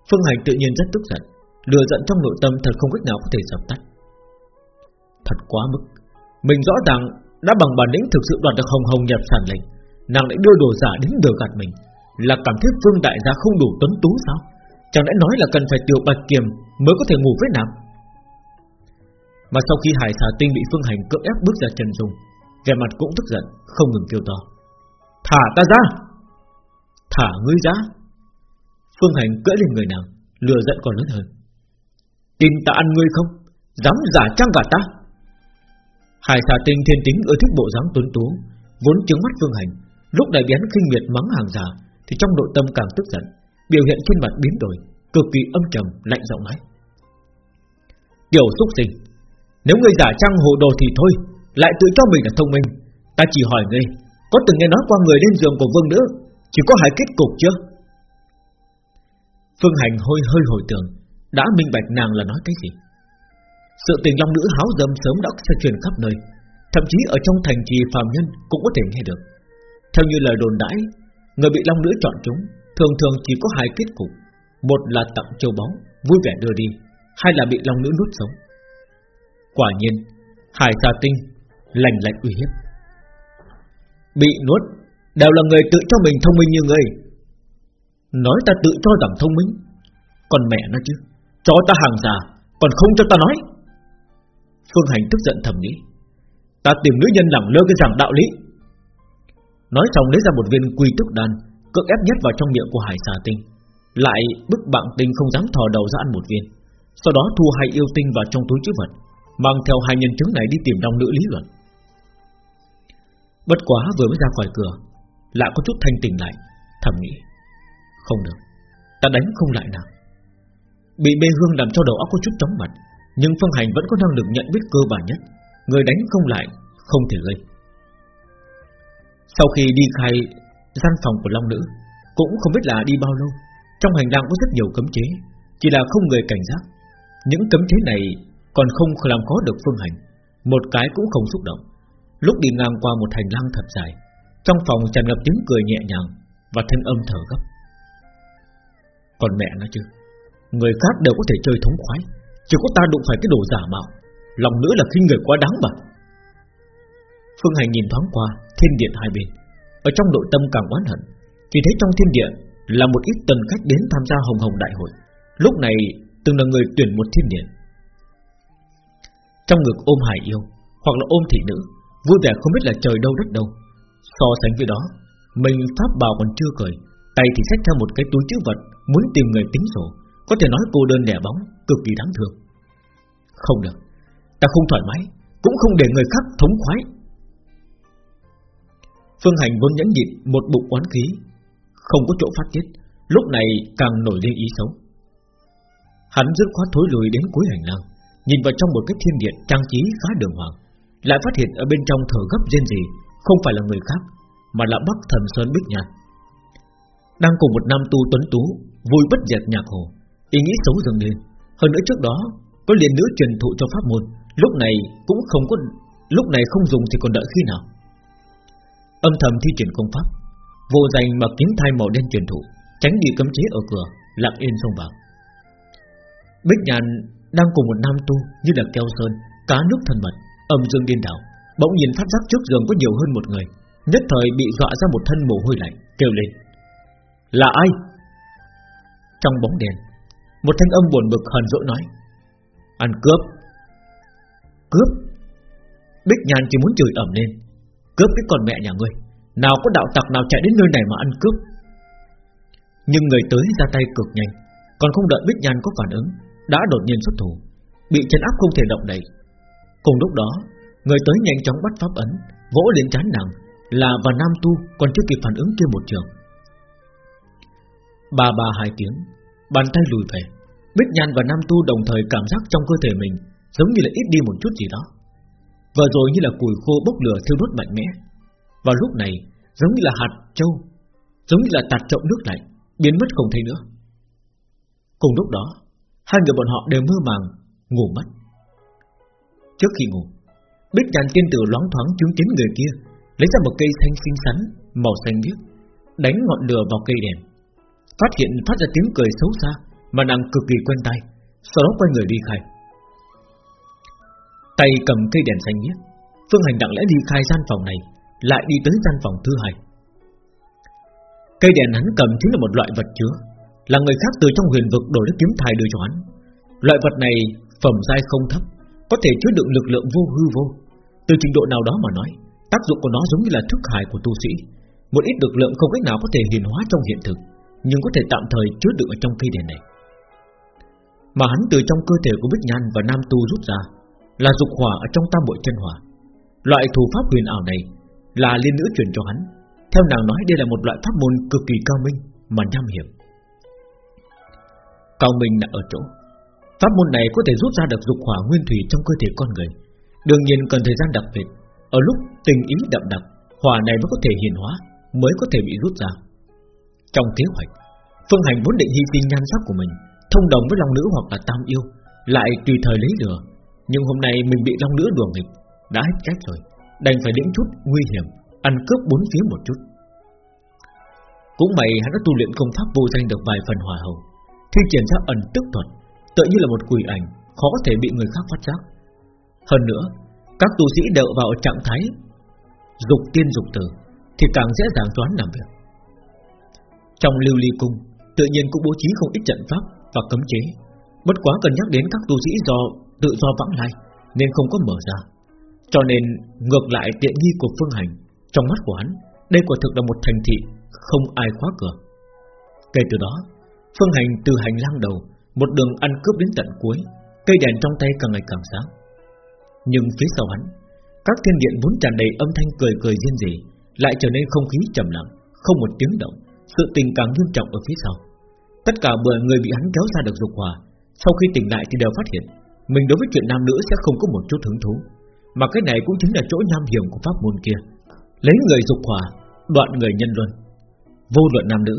Phương Hành tự nhiên rất tức giận, Lừa giận trong nội tâm thật không cách nào có thể dập tắt. Thật quá mức, Mình rõ ràng đã bằng bản lĩnh thực sự đoạt được hồng hồng nhập sản lệnh, Nàng lại đưa đồ giả đến đưa gạt mình, là cảm thấy Phương Đại gia không đủ tuấn tú sao? Chẳng lẽ nói là cần phải tiểu bạch kiềm Mới có thể ngủ với nàng? Mà sau khi hải xà tinh bị Phương Hành cưỡng ép bước ra trần dung Vẻ mặt cũng tức giận Không ngừng kêu to. Thả ta ra! Thả ngươi ra? Phương Hành cưỡi lên người nàng Lừa giận còn lớn hơn. Tin ta ăn ngươi không? Dám giả trang gạt ta? Hải xà tinh thiên tính ưa thích bộ dáng tuấn tú Vốn chứng mắt Phương Hành Lúc này biến khinh miệt mắng hàng giả thì trong nội tâm càng tức giận, biểu hiện trên mặt biến đổi, cực kỳ âm trầm, lạnh giọng nói: "Tiểu xúc sinh, nếu ngươi giả trang hồ đồ thì thôi, lại tự cho mình là thông minh, ta chỉ hỏi ngươi, có từng nghe nói qua người lên giường của vương nữ, chỉ có hai kết cục chưa?" Phương Hành hơi hơi hồi tưởng, đã minh bạch nàng là nói cái gì. Sự tình long nữ háo dâm sớm đã sẽ truyền khắp nơi, thậm chí ở trong thành trì phàm nhân cũng có thể nghe được. Theo như lời đồn đãi, Người bị long nữ chọn chúng Thường thường chỉ có hai kết cục. Một là tặng châu báu, Vui vẻ đưa đi. Hai là bị long nữ nuốt sống. Quả nhiên Hải xà tinh Lành lạnh uy hiếp. Bị nuốt, Đều là người tự cho mình thông minh như người Nói ta tự cho rằng thông minh, Còn mẹ nó chứ. Cho ta hàng già, Còn không cho ta nói. Phương Hành tức giận thầm nghĩ. Ta tìm nữ nhân làm lơ cái rằng đạo lý. Nói xong lấy ra một viên quy tức đan Cưỡng ép nhét vào trong miệng của hải xà tinh. Lại bức bạn tinh không dám thò đầu ra ăn một viên. Sau đó thu hai yêu tinh vào trong túi chữ vật, Mang theo hai nhân chứng này đi tìm đông nữ lý luận. Bất quá vừa mới ra khỏi cửa Lại có chút thanh tỉnh lại, Thầm nghĩ, Không được, Ta đánh không lại nào Bị bê hương làm cho đầu óc có chút chóng mặt, Nhưng Phương Hành vẫn có năng lực nhận biết cơ bản nhất, Người đánh không lại Không thể gây. Sau khi đi khai gian phòng của Long Nữ Cũng không biết là đi bao lâu. Trong hành lang có rất nhiều cấm chế, Chỉ là không người cảnh giác. Những cấm chế này còn không làm khó được phương hành. Một cái cũng không xúc động. Lúc đi ngang qua một hành lang thật dài, Trong phòng tràn ngập tiếng cười nhẹ nhàng Và thanh âm thở gấp. Còn mẹ nó chứ, Người khác đều có thể chơi thống khoái, Chỉ có ta đụng phải cái đồ giả mạo. Lòng nữa là khi người quá đáng mà. Phương Hành nhìn thoáng qua, thiên điện hai bên. Ở trong nội tâm càng oán hận, Chỉ thấy trong thiên địa Là một ít tần khách đến tham gia hồng hồng đại hội. Lúc này, từng là người tuyển một thiên điện Trong ngực ôm hải yêu, Hoặc là ôm thị nữ, Vui vẻ không biết là trời đâu đất đâu. So sánh với đó, Mình pháp bào còn chưa cởi Tay thì xách theo một cái túi chữ vật Muốn tìm người tính sổ, Có thể nói cô đơn đẻ bóng, Cực kỳ đáng thương. Không được, Ta không thoải mái, Cũng không để người khác thống khoái. Phương Hành vốn nhẫn nhịn một bụng oán khí, Không có chỗ phát tiết, Lúc này càng nổi lên ý xấu. Hắn dứt khoát thối lùi đến cuối hành lang, Nhìn vào trong một cái thiên điện trang trí khá đường hoàng, Lại phát hiện ở bên trong thở gấp rên gì Không phải là người khác, Mà là Bắc Thần Sơn Bích Nhạc. Đang cùng một nam tu tuấn tú, Vui bất diệt nhạc hồ, Ý nghĩ xấu dần lên. Hơn nữa trước đó, Có liền nữ truyền thụ cho pháp môn, Lúc này cũng không có, Lúc này không dùng thì còn đợi khi nào? Âm thầm thi triển công pháp Vô danh mặc kiếm thai màu đen truyền thụ Tránh đi cấm chế ở cửa Lặng yên xông vào. Bích nhàn đang cùng một nam tu Như là keo sơn, cá nước thần mật Âm dương điên đảo Bỗng nhìn phát giác trước giường có nhiều hơn một người Nhất thời bị dọa ra một thân mồ hôi lạnh Kêu lên. Là ai? Trong bóng đèn Một thanh âm buồn bực hờn dỗi nói Ăn cướp. Cướp? Bích nhàn chỉ muốn chửi ẩm lên. Cướp cái con mẹ nhà ngươi. Nào có đạo tặc nào chạy đến nơi này mà ăn cướp. Nhưng người tới ra tay cực nhanh, Còn không đợi Bích Nhan có phản ứng, Đã đột nhiên xuất thủ, Bị chân áp không thể động đậy. Cùng lúc đó, Người tới nhanh chóng bắt pháp ấn, Vỗ lên chán nàng, Là và Nam Tu còn chưa kịp phản ứng kia một trường. Ba ba hai tiếng, Bàn tay lùi về, Bích Nhan và Nam Tu đồng thời cảm giác trong cơ thể mình Giống như là ít đi một chút gì đó. Vừa rồi như là củi khô bốc lửa thiêu đốt mạnh mẽ. Vào lúc này, Giống như là hạt châu, Giống như là tạt trọng nước lạnh, Biến mất không thấy nữa. Cùng lúc đó, Hai người bọn họ đều mơ màng, Ngủ mất. Trước khi ngủ, Bích nhàn tiên tử loáng thoáng chứng kiến người kia, Lấy ra một cây xanh xinh xắn Màu xanh biếc, Đánh ngọn lửa vào cây đèn. Phát hiện phát ra tiếng cười xấu xa Mà nàng cực kỳ quen tay, Sau đó quay người đi khai. Tay cầm cây đèn xanh nhé. Phương Hành đặng lẽ đi khai gian phòng này, Lại đi tới gian phòng thứ hai. Cây đèn hắn cầm chính là một loại vật chứa, Là người khác từ trong huyền vực đổi đến kiếm thai đưa cho hắn. Loại vật này phẩm giai không thấp, Có thể chứa đựng lực lượng vô hư vô. Từ trình độ nào đó mà nói, Tác dụng của nó giống như là thức hải của tu sĩ. Một ít lực lượng không cách nào có thể hiển hóa trong hiện thực, Nhưng có thể tạm thời chứa đựng ở trong cây đèn này. Mà hắn từ trong cơ thể của Bích Nhan và Nam Tu rút ra là dục hỏa ở trong tam bội chân hỏa. Loại thủ pháp huyền ảo này Là liên nữ truyền cho hắn. Theo nàng nói, đây là một loại pháp môn cực kỳ cao minh Mà nham hiểm. Cao minh là ở chỗ, Pháp môn này có thể rút ra được dục hỏa nguyên thủy trong cơ thể con người. Đương nhiên cần thời gian đặc biệt. Ở lúc tình ý đậm đặc, Hỏa này mới có thể hiển hóa, Mới có thể bị rút ra. Trong kế hoạch, Phương Hành vốn định hy sinh nhan sắc của mình, Thông đồng với Long Nữ hoặc là Tam Yêu, Lại tùy thời lấy được. Nhưng hôm nay mình bị Long Nữ đùa nghịch, Đã hết cách rồi, Đành phải lĩnh chút nguy hiểm, Ăn cướp bốn phía một chút. Cũng may hắn đã tu luyện công pháp vô danh được vài phần hòa hầu Thi triển ra ẩn tức thuật Tự như là một quỷ ảnh, Khó có thể bị người khác phát giác. Hơn nữa, Các tu sĩ đều vào trạng thái Dục tiên dục tử, Thì càng dễ dàng toán làm việc. Trong lưu ly cung, Tự nhiên cũng bố trí không ít trận pháp Và cấm chế, Bất quá cần nhắc đến các tu sĩ do tự do vãng lai, Nên không có mở ra. Cho nên, ngược lại tiện nghi của phương hành, Trong mắt của hắn, Đây quả thực là một thành thị Không ai khóa cửa. Kể từ đó, Phương hành từ hành lang đầu, Một đường ăn cướp đến tận cuối, Cây đèn trong tay càng ngày càng sáng. Nhưng phía sau hắn, Các thiên điện vốn tràn đầy âm thanh cười cười riêng gì Lại trở nên không khí trầm lặng, Không một tiếng động, Sự tình càng nghiêm trọng ở phía sau. Tất cả mọi người bị hắn kéo ra được dục hòa, Sau khi tỉnh lại thì đều phát hiện mình đối với chuyện nam nữ sẽ không có một chút hứng thú. Mà cái này cũng chính là chỗ nham hiểm của pháp môn kia. Lấy người dục hỏa, Đoạn người nhân luân. Vô luận nam nữ,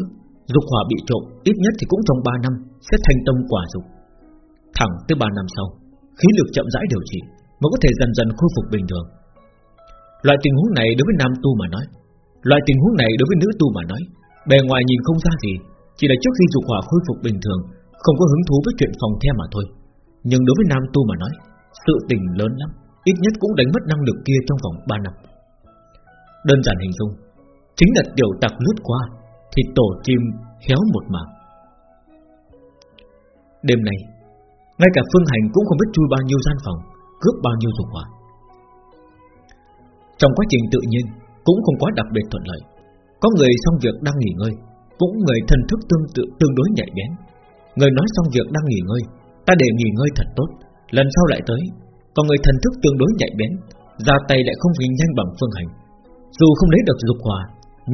Dục hỏa bị trộm ít nhất thì cũng trong 3 năm Sẽ thành tâm quả dục. Thẳng tới 3 năm sau, Khí lực chậm rãi điều trị Mới có thể dần dần khôi phục bình thường. Loại tình huống này đối với nam tu mà nói, Loại tình huống này đối với nữ tu mà nói, Bề ngoài nhìn không ra gì, Chỉ là trước khi dục hỏa khôi phục bình thường, Không có hứng thú với chuyện phòng the mà thôi. Nhưng đối với nam tu mà nói, Sự tình lớn lắm, Ít nhất cũng đánh mất năng lực kia trong vòng 3 năm. Đơn giản hình dung, Chính là tiểu tặc lướt qua Thì tổ chim héo một mảng. Đêm nay, Ngay cả Phương Hành cũng không biết chui bao nhiêu gian phòng, Cướp bao nhiêu dục hỏa Trong quá trình tự nhiên, Cũng không quá đặc biệt thuận lợi. Có người xong việc đang nghỉ ngơi, Cũng người thần thức tương tự tương đối nhạy bén. Người nói xong việc đang nghỉ ngơi Ta để nghỉ ngơi thật tốt, Lần sau lại tới. Còn người thần thức tương đối nhạy bén, ra tay lại không hình nhanh bằng phương hành. Dù không lấy được dục hòa,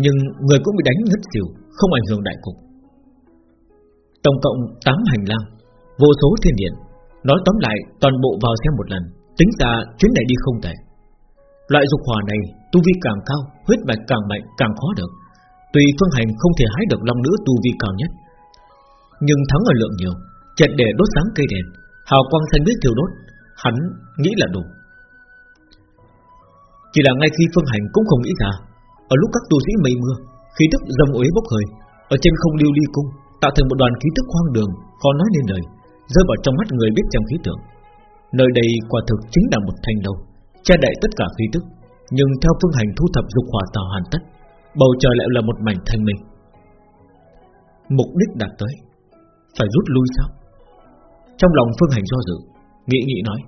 Nhưng người cũng bị đánh ngất xỉu, Không ảnh hưởng đại cục. Tổng cộng 8 hành lang, Vô số thiên điện. Nói tóm lại, toàn bộ vào xem một lần, Tính ra chuyến này đi không tệ. Loại dục hòa này, tu vi càng cao, Huyết mạch càng mạnh, càng khó được. Tùy phương hành không thể hái được long nữ tu vi cao nhất, Nhưng thắng ở lượng nhiều Chật để đốt sáng cây đèn. Hào quang xanh biết thiêu đốt. Hắn nghĩ là đủ. Chỉ là ngay khi Phương Hành cũng không nghĩ ra, Ở lúc các tu sĩ mây mưa, Khí tức dâm uế bốc hơi, Ở trên không lưu ly cung, Tạo thành một đoàn khí tức hoang đường, Khó nói nên lời, Rơi vào trong mắt người biết trong khí tượng. Nơi đây quả thực chính là một thanh lâu Che đậy tất cả khí tức, Nhưng theo Phương Hành thu thập dục hỏa tào hoàn tất, Bầu trời lại là một mảnh thanh minh. Mục đích đạt tới, Phải rút lui sao? Trong lòng Phương Hành do dự, Nghĩ nghĩ nói.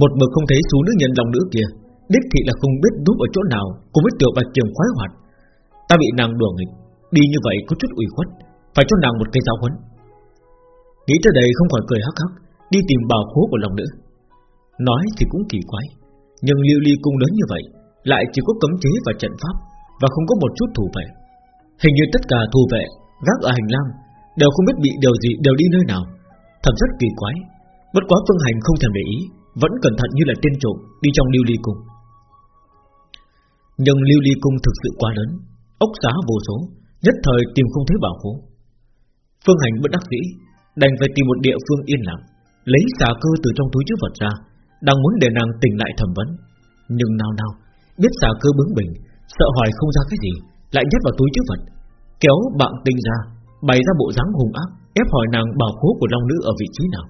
Một mực không thấy số nữ nhân lòng nữ kia, Đích thị là không biết núp ở chỗ nào Cùng với tiểu bạch kiềm khoái hoạt. Ta bị nàng đùa nghịch, Đi như vậy có chút ủy khuất, Phải cho nàng một cây giáo huấn. Nghĩ tới đây không khỏi cười hắc hắc, Đi tìm bào khố của lòng nữ. Nói thì cũng kỳ quái, Nhưng lưu ly cung lớn như vậy, Lại chỉ có cấm chế và trận pháp, Và không có một chút thủ vệ. Hình như tất cả thủ vệ Gác ở hành lang Đều không biết bị điều gì, đều đi nơi nào. Thật rất kỳ quái. Bất quá phương hành không thèm để ý, vẫn cẩn thận như là tên trộm Đi trong lưu ly cung. Nhưng lưu ly cung thực sự quá lớn, Ốc xá vô số, Nhất thời tìm không thấy bảo khố Phương hành bất đắc dĩ, Đành phải tìm một địa phương yên lặng, Lấy xà cơ từ trong túi chứa vật ra, Đang muốn để nàng tỉnh lại thẩm vấn. Nhưng nào nào, Biết xà cơ bướng bỉnh, Sợ hỏi không ra cái gì, Lại nhét vào túi chứa vật, Kéo bạn tinh ra Bày ra bộ dáng hùng ác, Ép hỏi nàng bảo khố của long nữ ở vị trí nào.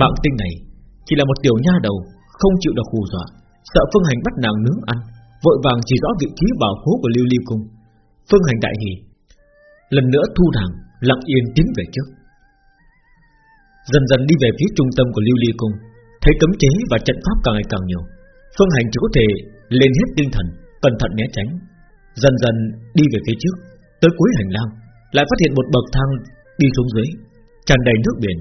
Bạn tinh này chỉ là một tiểu nha đầu, Không chịu được hù dọa, Sợ Phương Hành bắt nàng nướng ăn, Vội vàng chỉ rõ vị trí bảo khố của Lưu Ly Cung. Phương Hành đại hỉ, Lần nữa thu nàng, Lặng yên tiến về trước. Dần dần đi về phía trung tâm của Lưu Ly Cung, Thấy cấm chế và trận pháp càng ngày càng nhiều, Phương Hành chỉ có thể lên hết tinh thần, Cẩn thận né tránh. Dần dần đi về phía trước, Tới cuối hành lang lại phát hiện một bậc thang đi xuống dưới tràn đầy nước biển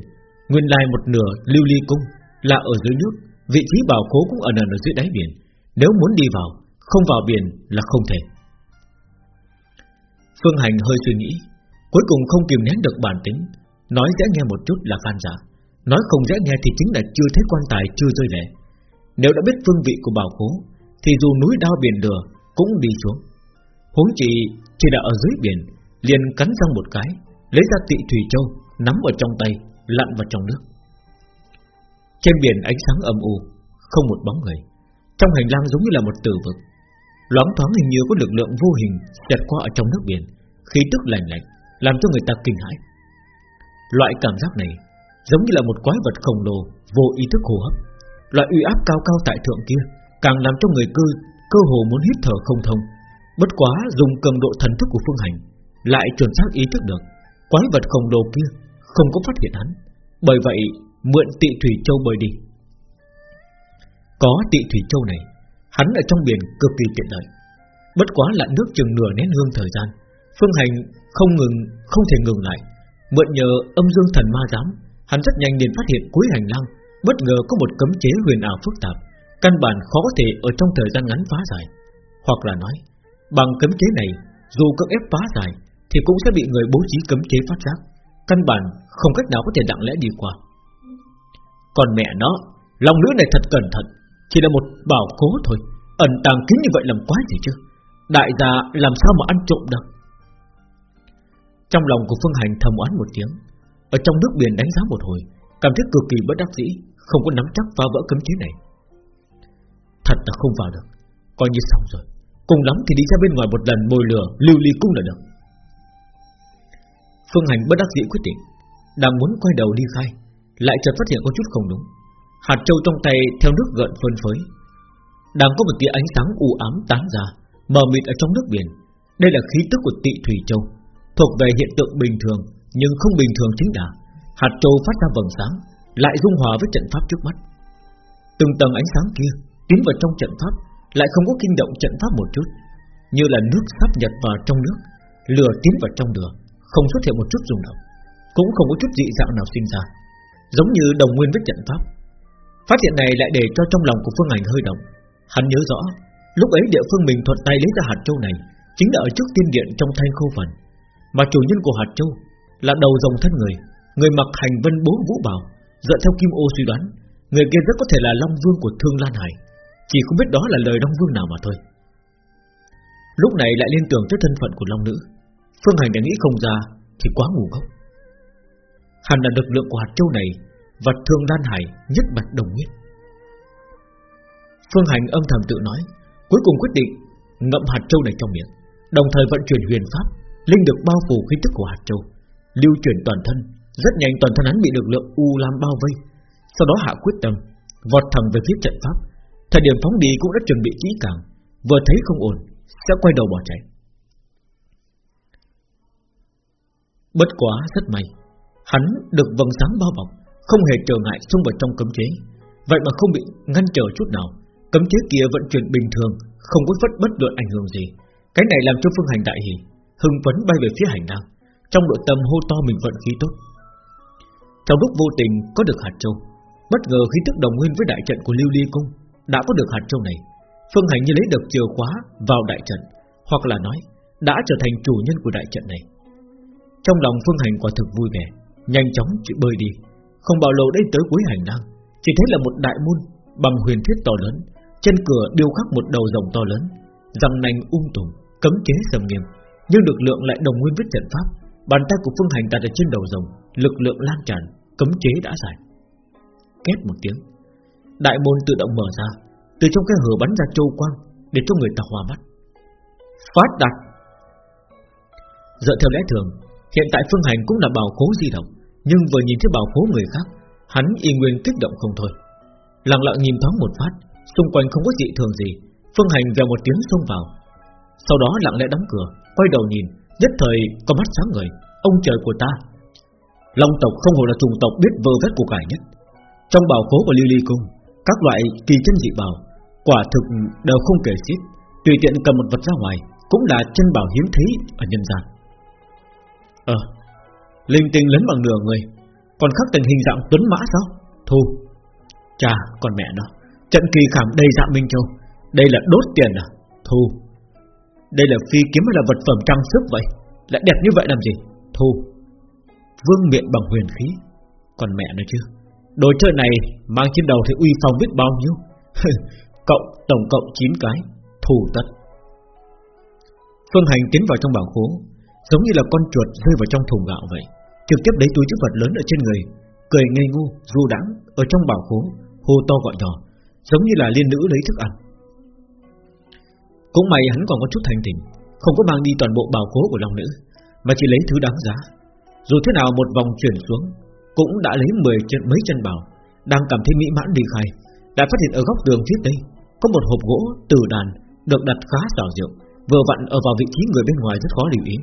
Nguyên lai một nửa lưu ly cung là ở dưới nước, vị trí bảo khố cũng ở nền ở dưới đáy biển. Nếu muốn đi vào, không vào biển là không thể. Phương Hành hơi suy nghĩ, cuối cùng không kiềm nén được bản tính, nói dễ nghe một chút là phan giả, dạ, nói không dễ nghe thì chính là chưa thấy quan tài chưa rơi lệ. Nếu đã biết phương vị của bảo khố, thì dù núi đao biển lửa cũng đi xuống. Huống chỉ chỉ đã ở dưới biển, liền cắn răng một cái, lấy ra tị thủy châu nắm ở trong tay, lặn vào trong nước. Trên biển ánh sáng âm u Không một bóng người. Trong hành lang giống như là một tử vực. Loáng thoáng hình như có lực lượng vô hình Chặt qua ở trong nước biển Khí tức lạnh lạnh Làm cho người ta kinh hãi. Loại cảm giác này Giống như là một quái vật khổng lồ Vô ý thức hô hấp. Loại uy áp cao cao tại thượng kia Càng làm cho người cư cơ hồ muốn hít thở không thông. Bất quá dùng cường độ thần thức của phương hành lại chuẩn xác ý thức được Quái vật khổng lồ kia Không có phát hiện hắn. Bởi vậy, Mượn tị thủy châu bơi đi. Có tị thủy châu này, Hắn ở trong biển cực kỳ tiện lợi. Bất quá là nước chừng nửa nén hương thời gian, Phương hành không ngừng, Không thể ngừng lại. Mượn nhờ âm dương thần ma giám, Hắn rất nhanh liền phát hiện cuối hành lang Bất ngờ có một cấm chế huyền ảo phức tạp, Căn bản khó có thể ở trong thời gian ngắn phá giải. Hoặc là nói, Bằng cấm chế này, Dù cưỡng ép phá giải thì cũng sẽ bị người bố trí cấm chế phát giác. Căn bản không cách nào có thể lặng lẽ đi qua. Còn mẹ nó, Lòng nữ này thật cẩn thận, Chỉ là một bảo cố thôi. Ẩn tàng kín như vậy làm quá gì chứ? Đại gia làm sao mà ăn trộm được? Trong lòng của Phương Hành thầm oán một tiếng. Ở trong nước biển đánh giá một hồi, Cảm thấy cực kỳ bất đắc dĩ, Không có nắm chắc phá vỡ cấm chế này. Thật là không vào được. Coi như xong rồi. Cùng lắm thì đi ra bên ngoài một lần bồi lửa, Lưu ly cung là được. Phương Hành bất đắc dĩ quyết định Đang muốn quay đầu đi khai lại chợt phát hiện có chút không đúng. Hạt châu trong tay theo nước gợn phơn phới, đang có một tia ánh sáng u ám tán ra, mờ mịt ở trong nước biển. Đây là khí tức của Tị Thủy Châu, thuộc về hiện tượng bình thường, Nhưng không bình thường chính là Hạt châu phát ra vầng sáng Lại dung hòa với trận pháp trước mắt Từng tầng ánh sáng kia Tiến vào trong trận pháp Lại không có kinh động trận pháp một chút Như là nước sắp nhật vào trong nước Lửa tiến vào trong lửa không xuất hiện một chút rung động, Cũng không có chút dị dạng nào sinh ra, Giống như đồng nguyên với trận pháp. Phát hiện này lại để cho trong lòng của Phương ảnh hơi động. Hắn nhớ rõ, Lúc ấy địa phương mình thuận tay lấy ra hạt châu này, Chính là ở trước tiên điện trong thanh khâu phần. Mà chủ nhân của hạt châu Là đầu rồng thân người Người mặc hành vân bố vũ bảo Dựa theo Kim Ô suy đoán, Người kia rất có thể là Long Vương của Thương Lan Hải, Chỉ không biết đó là lời Long Vương nào mà thôi. Lúc này lại liên tưởng tới thân phận của Long Nữ. Phương Hành đã nghĩ không ra Thì quá ngu ngốc. Hẳn là lực lượng của hạt châu này Và Thương đan Hải nhất bạch đồng nguyên Phương Hành âm thầm tự nói, Cuối cùng quyết định ngậm hạt châu này trong miệng, Đồng thời vận chuyển huyền pháp, Linh được bao phủ khí tức của hạt châu, Lưu chuyển toàn thân, Rất nhanh toàn thân hắn bị lực lượng U Lam bao vây. Sau đó hạ quyết tâm, Vọt thẳng về phía trận pháp. Thời điểm phóng đi cũng đã chuẩn bị kỹ càng, Vừa thấy không ổn, Sẽ quay đầu bỏ chạy. Bất quá rất may, Hắn được vầng sáng bao bọc, Không hề trở ngại xông vào trong cấm chế. Vậy mà không bị ngăn trở chút nào, Cấm chế kia vận chuyển bình thường, Không có vất bất luận ảnh hưởng gì. Cái này làm cho phương hành đại hỉ, Hưng phấn bay về phía hành lang, Trong nội tâm hô to mình vận khí tốt. Trong lúc vô tình có được hạt châu, Bất ngờ khi tức đồng nguyên với đại trận của Lưu Ly Cung Đã có được hạt châu này, Phương hành như lấy được chìa khóa vào đại trận, Hoặc là nói, Đã trở thành chủ nhân của đại trận này. Trong lòng Phương hành quả thực vui vẻ, Nhanh chóng chịu bơi đi. Không bao lâu đây tới cuối hành lang, Chỉ thấy là một đại môn, bằng huyền thiết to lớn, trên cửa điêu khắc một đầu rồng to lớn, Răng nanh ung tùm, Cấm chế sầm nghiêm, Nhưng lực lượng lại đồng nguyên với trận pháp. Bàn tay của Phương Hành đặt ở trên đầu rồng, Lực lượng lan tràn, Cấm chế đã giải. Két một tiếng, Đại môn tự động mở ra, Từ trong cái hở bắn ra châu quang, Để cho người ta hòa mắt. Phát đạt! Dựa theo lẽ thường Hiện tại Phương Hành cũng là bảo khố di động, Nhưng vừa nhìn thấy bảo khố người khác, Hắn y nguyên kích động không thôi. Lặng lặng nhìn thoáng một phát, Xung quanh không có dị thường gì, Phương Hành vèo một tiếng xông vào. Sau đó lặng lẽ đóng cửa, Quay đầu nhìn, Nhất thời có mắt sáng người Ông trời của ta. Long tộc không hồ là trùng tộc biết vơ vét của cải nhất. Trong bảo khố của Lưu Ly Cung, Các loại kỳ chân dị bảo Quả thực đều không kể xiết, Tùy tiện cầm một vật ra ngoài, Cũng là chân bảo hiếm thấy ở nhân gian. Ờ Linh tinh lớn bằng nửa người. Còn khắc tình hình dạng tuấn mã sao? Thu Chà còn mẹ nó, Trận kỳ khảm đầy dạng Minh Châu, Đây là đốt tiền à? Thu Đây là phi kiếm hay là vật phẩm trang sức vậy? Lại đẹp như vậy làm gì? Thu Vương miệng bằng huyền khí. Còn mẹ nữa chứ, Đồ chơi này mang trên đầu thì uy phong biết bao nhiêu? Cộng tổng cộng 9 cái, Thù tất. Phương Hành tiến vào trong bảo khố Giống như là con chuột rơi vào trong thùng gạo vậy. Trực tiếp lấy túi chứa vật lớn ở trên người Cười ngây ngu, du đãng Ở trong bảo khố, hô to gọi nhỏ Giống như là liên nữ lấy thức ăn. Cũng may hắn còn có chút thành tình Không có mang đi toàn bộ bảo khố của Long Nữ Mà chỉ lấy thứ đáng giá. Dù thế nào một vòng chuyển xuống Cũng đã lấy 10 chân mấy chân bảo Đang cảm thấy mỹ mãn đi khai Đã phát hiện ở góc tường phía tây Có một hộp gỗ từ đàn Được đặt khá xảo diệu Vừa vặn ở vào vị trí người bên ngoài rất khó lưu ý.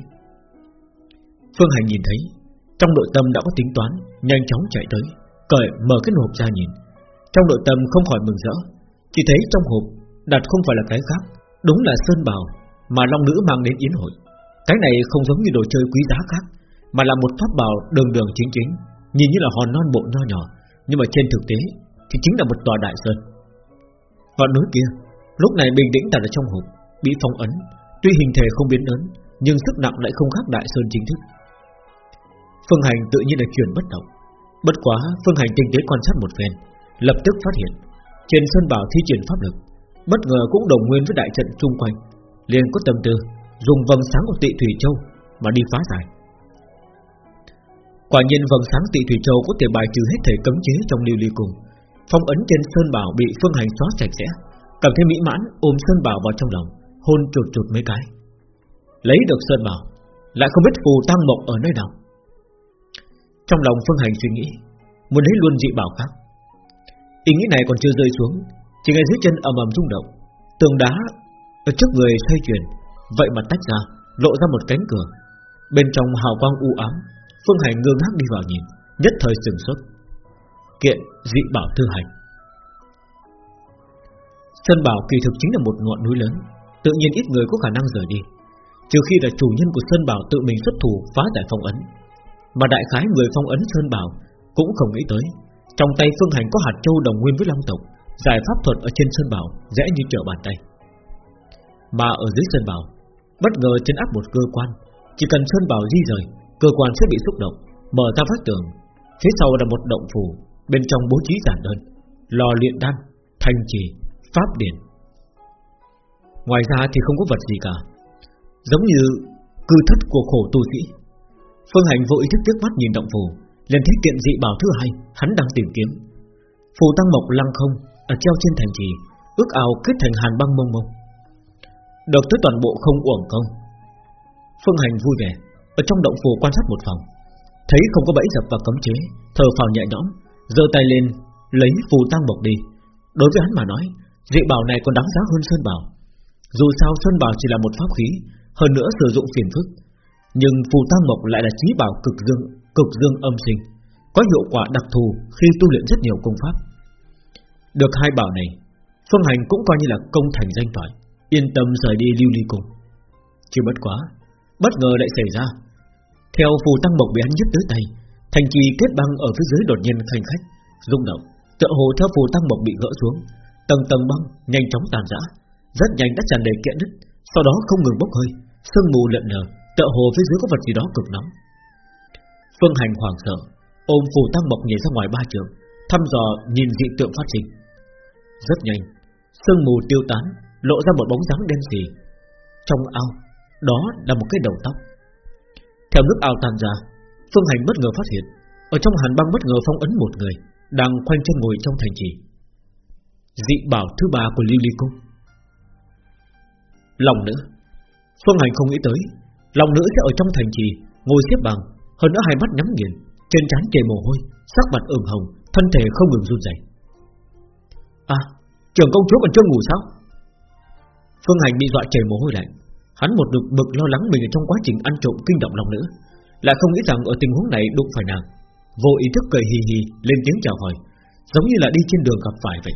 Phương Hành nhìn thấy, Trong nội tâm đã có tính toán, Nhanh chóng chạy tới, Cởi mở cái hộp ra nhìn. Trong nội tâm không khỏi mừng rỡ, Chỉ thấy trong hộp đặt không phải là cái khác, Đúng là sơn bào Mà Long Nữ mang đến yến hội. Cái này không giống như đồ chơi quý giá khác, Mà là một pháp bào đường đường chính chính, Nhìn như là hòn non bộ nho nhỏ, Nhưng mà trên thực tế Thì chính là một tòa đại sơn. Ngọn núi kia, Lúc này bình tĩnh đặt ở trong hộp, Bị phong ấn, Tuy hình thể không biến lớn, Nhưng sức nặng lại không khác đại sơn chính thức. Phương Hành tự nhiên là chuyển bất động. Bất quá, Phương Hành tinh tế quan sát một phen, Lập tức phát hiện, Trên sân bảo thi triển pháp lực, Bất ngờ cũng đồng nguyên với đại trận chung quanh, liền có tâm tư, Dùng vầng sáng của tị Thủy Châu Mà đi phá giải. Quả nhiên vầng sáng tị Thủy Châu Có thể bài trừ hết thể cấm chế trong lưu ly cùng Phong ấn trên sơn bảo bị phương hành xóa sạch sẽ, Cảm thấy mỹ mãn, ôm sơn bảo vào trong lòng, Hôn chuột chuột mấy cái. Lấy được sơn bảo, Lại không biết phù tăng mộc ở nơi nào. Trong lòng phương hành suy nghĩ, Muốn lấy luôn dị bảo khác. Ý nghĩ này còn chưa rơi xuống Chỉ nghe dưới chân ầm ầm rung động, Tường đá ở trước người xoay chuyển, Vậy mà tách ra, Lộ ra một cánh cửa. Bên trong hào quang u ám, Phương Hành ngơ ngác đi vào nhìn, Nhất thời sừng xuất Kiện dị bảo thư hành. Sơn Bảo kỳ thực chính là một ngọn núi lớn, Tự nhiên ít người có khả năng rời đi, Trừ khi là chủ nhân của Sơn Bảo tự mình xuất thủ phá giải phong ấn. Mà đại khái người phong ấn Sơn Bảo Cũng không nghĩ tới. Trong tay Phương Hành có hạt châu đồng nguyên với Long tộc, Giải pháp thuật ở trên Sơn Bảo Dễ như trở bàn tay. Mà ở dưới Sơn Bảo, Bất ngờ chấn áp một cơ quan, Chỉ cần Sơn Bảo di rời, Cơ quan sẽ bị xúc động, Mở ra vách tường. Phía sau là một động phủ, Bên trong bố trí giản đơn, Lò luyện đan, Thanh trì, Pháp điển. Ngoài ra thì không có vật gì cả, Giống như cư thất của khổ tu sĩ. Phương Hành vô ý thức trước mắt nhìn động phù liền thấy kiện dị bảo thứ hai, Hắn đang tìm kiếm. Phù tăng mộc lăng không ở treo trên thành trì, Ước ao kết thành hàn băng mông mông. Được tới toàn bộ không uổng công. Phương Hành vui vẻ, Ở trong động phù quan sát một phòng Thấy không có bẫy dập và cấm chế, thở phào nhẹ nhõm, giơ tay lên, lấy phù tăng mộc đi. Đối với hắn mà nói, Dị bảo này còn đáng giá hơn Sơn Bảo. Dù sao Sơn Bảo chỉ là một pháp khí, Hơn nữa sử dụng phiền phức nhưng phù tăng mộc lại là trí bảo cực dương Cực dương âm sinh Có hiệu quả đặc thù khi tu luyện rất nhiều công pháp. Được hai bảo này Phương Hành cũng coi như là công thành danh toại Yên tâm rời đi lưu ly cùng Chỉ bất quá Bất ngờ lại xảy ra. Theo phù tăng mộc bị hắn giúp tới tay Thành trì kết băng ở phía dưới đột nhiên thành khách rung động tựa hồ theo phù tăng mộc bị gỡ xuống Tầng tầng băng nhanh chóng tàn rã Rất nhanh đã tràn đầy kiện đứt, Sau đó không ngừng bốc hơi Sương mù lợn lờ. Tựa hồ phía dưới có vật gì đó cực nóng. Phương hành hoàng sợ, Ôm phù tăng mộc nhảy ra ngoài ba trường, Thăm dò nhìn dị tượng phát sinh. Rất nhanh, Sương mù tiêu tán, Lộ ra một bóng dáng đen xì. Trong ao, Đó là một cái đầu tóc. Theo nước ao tan ra, Phương hành bất ngờ phát hiện, Ở trong hàn băng bất ngờ phong ấn một người, Đang khoanh chân ngồi trong thành trì. Dị bảo thứ ba của Lưu Ly Cung. Lòng nữ, Phương Hành không nghĩ tới Lòng nữ sẽ ở trong thành trì, Ngồi xếp bằng. Hơn nữa hai mắt nhắm nghiền, Trên trán chảy mồ hôi, Sắc mặt ửng hồng, Thân thể không ngừng run rẩy. À trưởng công chúa còn chưa ngủ sao? Phương Hành bị dọa chảy mồ hôi lạnh. Hắn một được bực lo lắng mình ở trong quá trình ăn trộm kinh động lòng nữ. Lại không nghĩ rằng ở tình huống này đụng phải nàng. Vô ý thức cười hì hì, lên tiếng chào hỏi, Giống như là đi trên đường gặp phải vậy.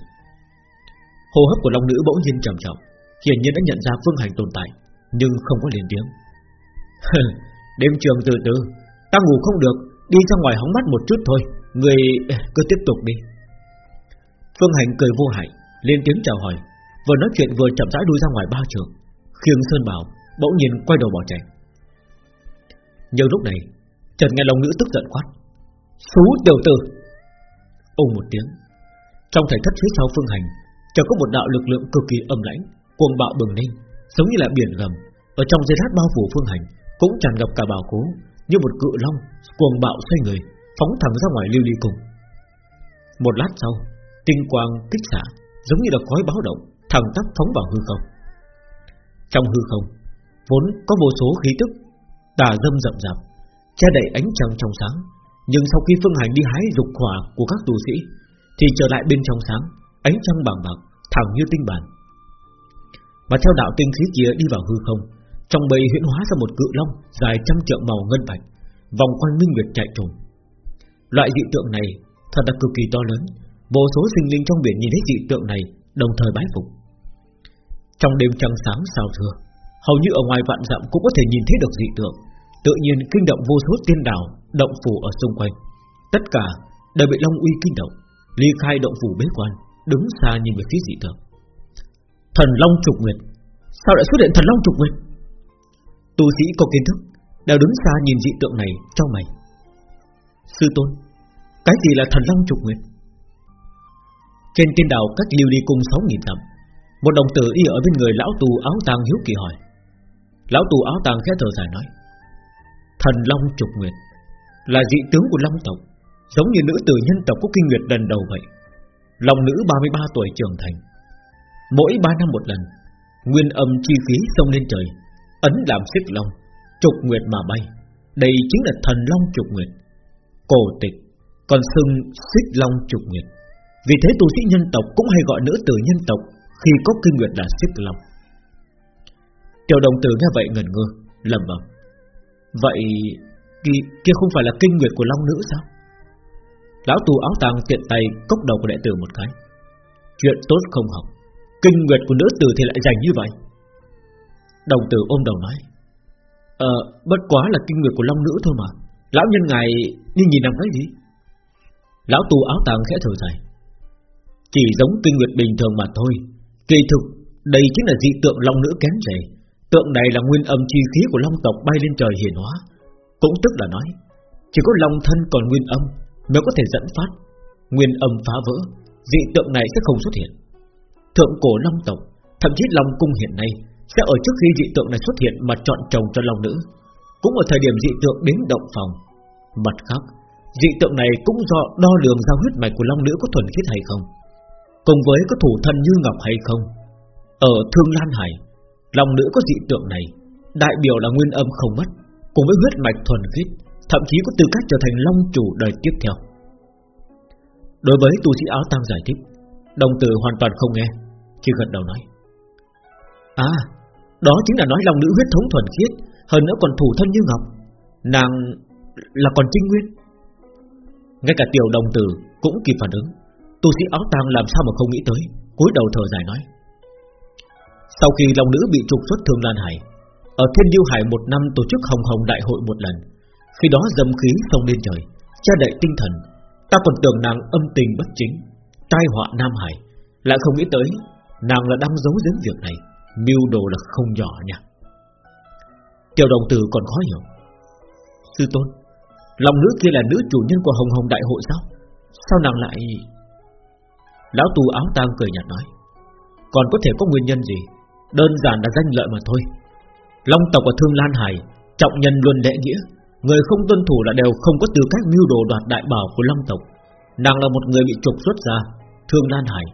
Hô hấp của long nữ bỗng nhiên trầm trọng, Hiển nhiên đã nhận ra Phương Hành tồn tại, Nhưng không có lên tiếng. Đêm trường từ từ Ta ngủ không được Đi ra ngoài hóng mắt một chút thôi Người cứ tiếp tục đi. Phương Hành cười vô hại Lên tiếng chào hỏi Vừa nói chuyện vừa chậm rãi đuôi ra ngoài bao trường. Khiêng Sơn Bảo bỗng nhiên quay đầu bỏ chạy. Nhưng lúc này Trần nghe lòng nữ tức giận quát Xú tiểu tử! Ông một tiếng Trong thạch thất phía sau Phương Hành Chợt có một đạo lực lượng cực kỳ âm lãnh, cuồng bạo bừng lên, giống như là biển gầm, ở trong dây lát bao phủ phương hành, cũng tràn ngập cả bảo cố, như một cự long cuồng bạo xoay người, phóng thẳng ra ngoài lưu ly cùng. Một lát sau, tinh quang kích xạ, giống như là khói báo động, thẳng tắp phóng vào hư không. Trong hư không, vốn có vô số khí tức tà dâm rậm rạp, che đậy ánh trăng trong sáng, nhưng sau khi phương hành đi hái dục hỏa của các tu sĩ, thì trở lại bên trong sáng, ánh trăng bằng bạc, thẳng như tinh bản. Và theo đạo tinh khí kia đi vào hư không, trong bầy huyễn hóa ra một cự long dài trăm trượng màu ngân bạch, vòng quanh minh nguyệt chạy trốn. Loại dị tượng này thật là cực kỳ to lớn, vô số sinh linh trong biển nhìn thấy dị tượng này, đồng thời bái phục. Trong đêm trăng sáng sao thưa, hầu như ở ngoài vạn dặm cũng có thể nhìn thấy được dị tượng, tự nhiên kinh động vô số tiên đảo, động phủ ở xung quanh. Tất cả đều bị long uy kinh động, ly khai động phủ bế quan, đứng xa nhìn về phía dị tượng. Thần Long trục nguyệt, sao lại xuất hiện Thần Long trục nguyệt? Tu sĩ có kiến thức đều đứng xa nhìn dị tượng này cho mày. Sư tôn, cái gì là Thần Long trục nguyệt? Trên tiên đảo cách lưu đi cung sáu nghìn dặm, một đồng tử y ở bên người lão tù áo tàng hiếu kỳ hỏi. Lão tù áo tàng khẽ thở dài nói: Thần Long trục nguyệt là dị tướng của Long tộc, giống như nữ tử nhân tộc quốc kinh nguyệt lần đầu vậy. Lòng nữ 33 tuổi trưởng thành Mỗi 3 năm một lần Nguyên âm chi khí sông lên trời Ấn làm xích long Trục nguyệt mà bay. Đây chính là thần long trục nguyệt. Cổ tịch Còn xưng xích long trục nguyệt. Vì thế tu sĩ nhân tộc cũng hay gọi nữ tử nhân tộc Khi có kinh nguyệt là xích long. Tiểu đồng tử nghe vậy ngẩn ngơ lầm bầm Vậy kia, kia không phải là kinh nguyệt của long nữ sao? Lão tù áo tàng tiện tay cốc đầu của đệ tử một cái. Chuyện tốt không học Kinh nguyệt của nữ tử thì lại dành như vậy. Đồng tử ôm đầu nói Ờ bất quá là kinh nguyệt của long nữ thôi mà. Lão nhân ngài đi nhìn làm cái gì Lão tù áo tàng khẽ thở dài, Chỉ giống kinh nguyệt bình thường mà thôi. Kỳ thực, Đây chính là dị tượng long nữ kén rể Tượng này là nguyên âm chi khí của long tộc bay lên trời hiển hóa. Cũng tức là nói, Chỉ có long thân còn nguyên âm Mới có thể dẫn phát. Nguyên âm phá vỡ, Dị tượng này sẽ không xuất hiện. Thượng cổ long tộc, Thậm chí long cung hiện nay sẽ ở trước khi dị tượng này xuất hiện Mà chọn chồng cho long nữ. Cũng ở thời điểm dị tượng đến động phòng. Mặt khác, Dị tượng này cũng do đo lường giao huyết mạch của long nữ có thuần khiết hay không. Cùng với có thủ thân như ngọc hay không. Ở Thương Lan Hải, Long nữ có dị tượng này. Đại biểu là nguyên âm không mất, Cùng với huyết mạch thuần khiết, Thậm chí có tư cách trở thành long chủ đời tiếp theo. Đối với tu sĩ áo tam giải thích, Đồng tử hoàn toàn không nghe, Chỉ gật đầu nói. À đó chính là nói lòng nữ huyết thống thuần khiết, Hơn nữa còn thủ thân như ngọc. Nàng là còn trinh nguyên. Ngay cả tiểu đồng tử cũng kịp phản ứng. Tu sĩ áo tang làm sao mà không nghĩ tới, cúi đầu thở dài nói. Sau khi lòng nữ bị trục xuất thương Lan Hải, Ở Thiên Diêu Hải một năm tổ chức hồng hồng đại hội một lần. Khi đó dâm khí sông lên trời, Che đậy tinh thần. Ta còn tưởng nàng âm tình bất chính, Tai họa Nam Hải. Lại không nghĩ tới, Nàng là đang giấu giếm việc này. Mưu đồ là không nhỏ nha. Tiểu đồng tử còn khó hiểu. Sư tôn, Lòng nữ kia là nữ chủ nhân của Hồng Hồng Đại hội sao? Sao nàng lại Lão tù áo tang cười nhạt nói. Còn có thể có nguyên nhân gì? Đơn giản là danh lợi mà thôi. Long tộc ở Thương Lan Hải, Trọng nhân luôn lễ nghĩa. Người không tuân thủ là đều không có tư cách mưu đồ đoạt đại bảo của Long tộc. Nàng là một người bị trục xuất ra. Thương Lan Hải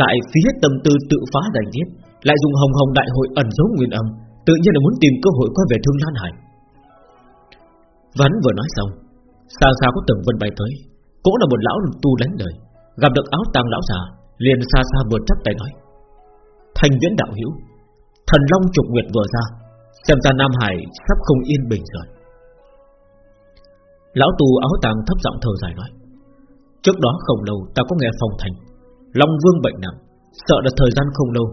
Lại phí hết tâm tư tự phá giành giết lại dùng hồng hồng đại hội ẩn giấu nguyên âm, Tự nhiên là muốn tìm cơ hội quay về Thương Lan Hải. Vắn vừa nói xong, Xa xa có Tưởng vân bay tới, Cũng là một lão tu lánh đời, Gặp được áo tàng lão già, Liền xa xa vừa chắp tay nói Thành viễn đạo hữu, Thần Long trục nguyệt vừa ra, Xem ra Nam Hải sắp không yên bình rồi. Lão tù áo tàng thấp giọng thở dài nói, Trước đó không lâu ta có nghe phòng thành, Long Vương bệnh nặng, Sợ là thời gian không lâu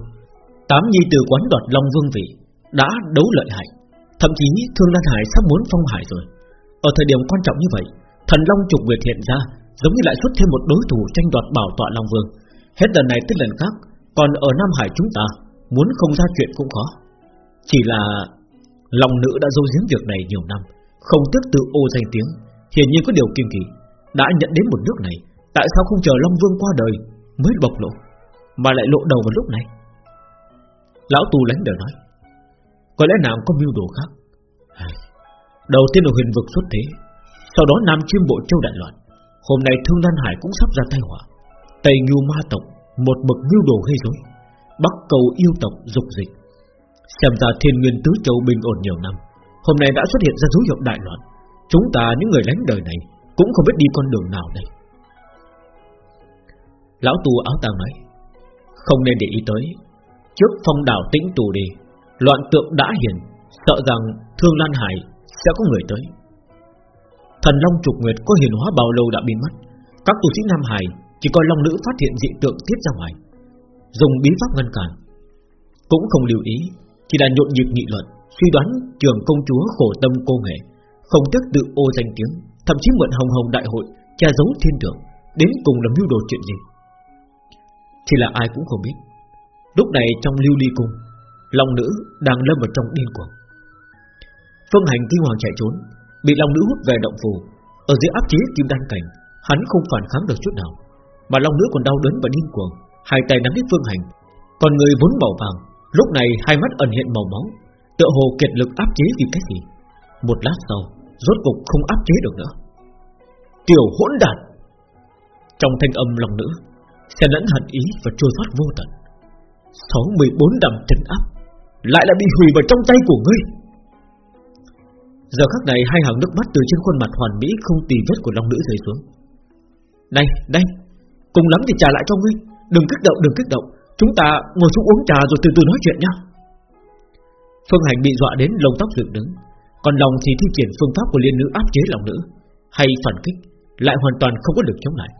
Tám nhi từ quán đoạt Long Vương vị Đã đấu lợi hại, Thậm chí Thương Lan Hải sắp muốn phong hải rồi. Ở thời điểm quan trọng như vậy, Thần Long trục nguyệt hiện ra, Giống như lại xuất thêm một đối thủ tranh đoạt bảo tọa Long Vương. Hết lần này tới lần khác, Còn ở Nam Hải chúng ta, Muốn không ra chuyện cũng khó. Chỉ là Lòng nữ đã dâu giếm việc này nhiều năm, Không tiếc tự ô danh tiếng, Hiển nhiên có điều kiêng kỳ Đã nhận đến một nước này, Tại sao không chờ Long Vương qua đời Mới bộc lộ, Mà lại lộ đầu vào lúc này? Lão tu lánh đời nói, Có lẽ nàng có mưu đồ khác? Đầu tiên là huyền vực xuất thế, Sau đó Nam Chiêm Bộ Châu đại loạn. Hôm nay Thương Lan Hải cũng sắp ra tai họa. Tây Ngưu Ma Tộc, Một bậc mưu đồ gây rối. Bắc cầu yêu tộc dục dịch. Xem ra thiên nguyên tứ châu bình ổn nhiều năm. Hôm nay đã xuất hiện ra dấu hiệu đại loạn. Chúng ta, những người lánh đời này, Cũng không biết đi con đường nào đây. Lão tù áo tàng nói, Không nên để ý tới. Trước phong đảo tĩnh tù đi. Loạn tượng đã hiển, Sợ rằng Thương Lan Hải sẽ có người tới. Thần Long trục nguyệt có hiển hóa bao lâu đã biến mất. Các tu sĩ Nam Hải Chỉ coi Long Nữ phát hiện dị tượng tiết ra ngoài. Dùng bí pháp ngăn cản. Cũng không lưu ý, Chỉ là nhộn nhịp nghị luận, Suy đoán trường công chúa khổ tâm cô nghệ Không tiếc tự ô danh tiếng, Thậm chí mượn hồng hồng đại hội Che giấu thiên tượng Đến cùng là mưu đồ chuyện gì? Chỉ là ai cũng không biết. Lúc này trong lưu ly cung, Long nữ đang lâm vào trong điên cuồng. Phương hành kinh hoàng chạy trốn, Bị long nữ hút về động phù Ở dưới áp chế kim đan cảnh, Hắn không phản kháng được chút nào. Mà long nữ còn đau đớn và điên cuồng, Hai tay nắm lấy phương hành. Còn người vốn màu vàng, Lúc này hai mắt ẩn hiện màu máu, Tựa hồ kiệt lực áp chế vì cái gì. Một lát sau, Rốt cục không áp chế được nữa. Tiểu hỗn đản Trong thanh âm lòng nữ, Xen lẫn hận ý và trôi thoát vô tận. 64 đầm trấn áp Lại là bị hủy vào trong tay của ngươi. Giờ khắc này hai hàng nước mắt từ trên khuôn mặt hoàn mỹ Không tì vết của long nữ rơi xuống. Này, đây Cùng lắm thì trả lại cho ngươi. Đừng kích động, đừng kích động. Chúng ta ngồi xuống uống trà rồi từ từ nói chuyện nhá Phương Hành bị dọa đến lông tóc dựng đứng. Còn lòng thì thi triển phương pháp của liên nữ áp chế lòng nữ. Hay phản kích Lại hoàn toàn không có được chống lại.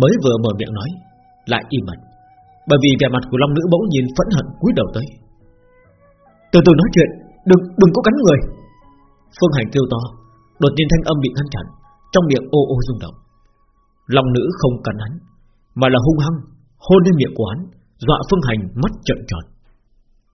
Mới vừa mở miệng nói Lại im mặt bởi vì vẻ mặt của long nữ bỗng nhìn phẫn hận cúi đầu tới. Từ từ nói chuyện, Đừng đừng có cắn người. Phương Hành kêu to, Đột nhiên thanh âm bị ngăn chặn, Trong miệng ô ô rung động. Long nữ không cắn hắn, Mà là hung hăng Hôn lên miệng của hắn, Dọa Phương Hành mắt trợn tròn.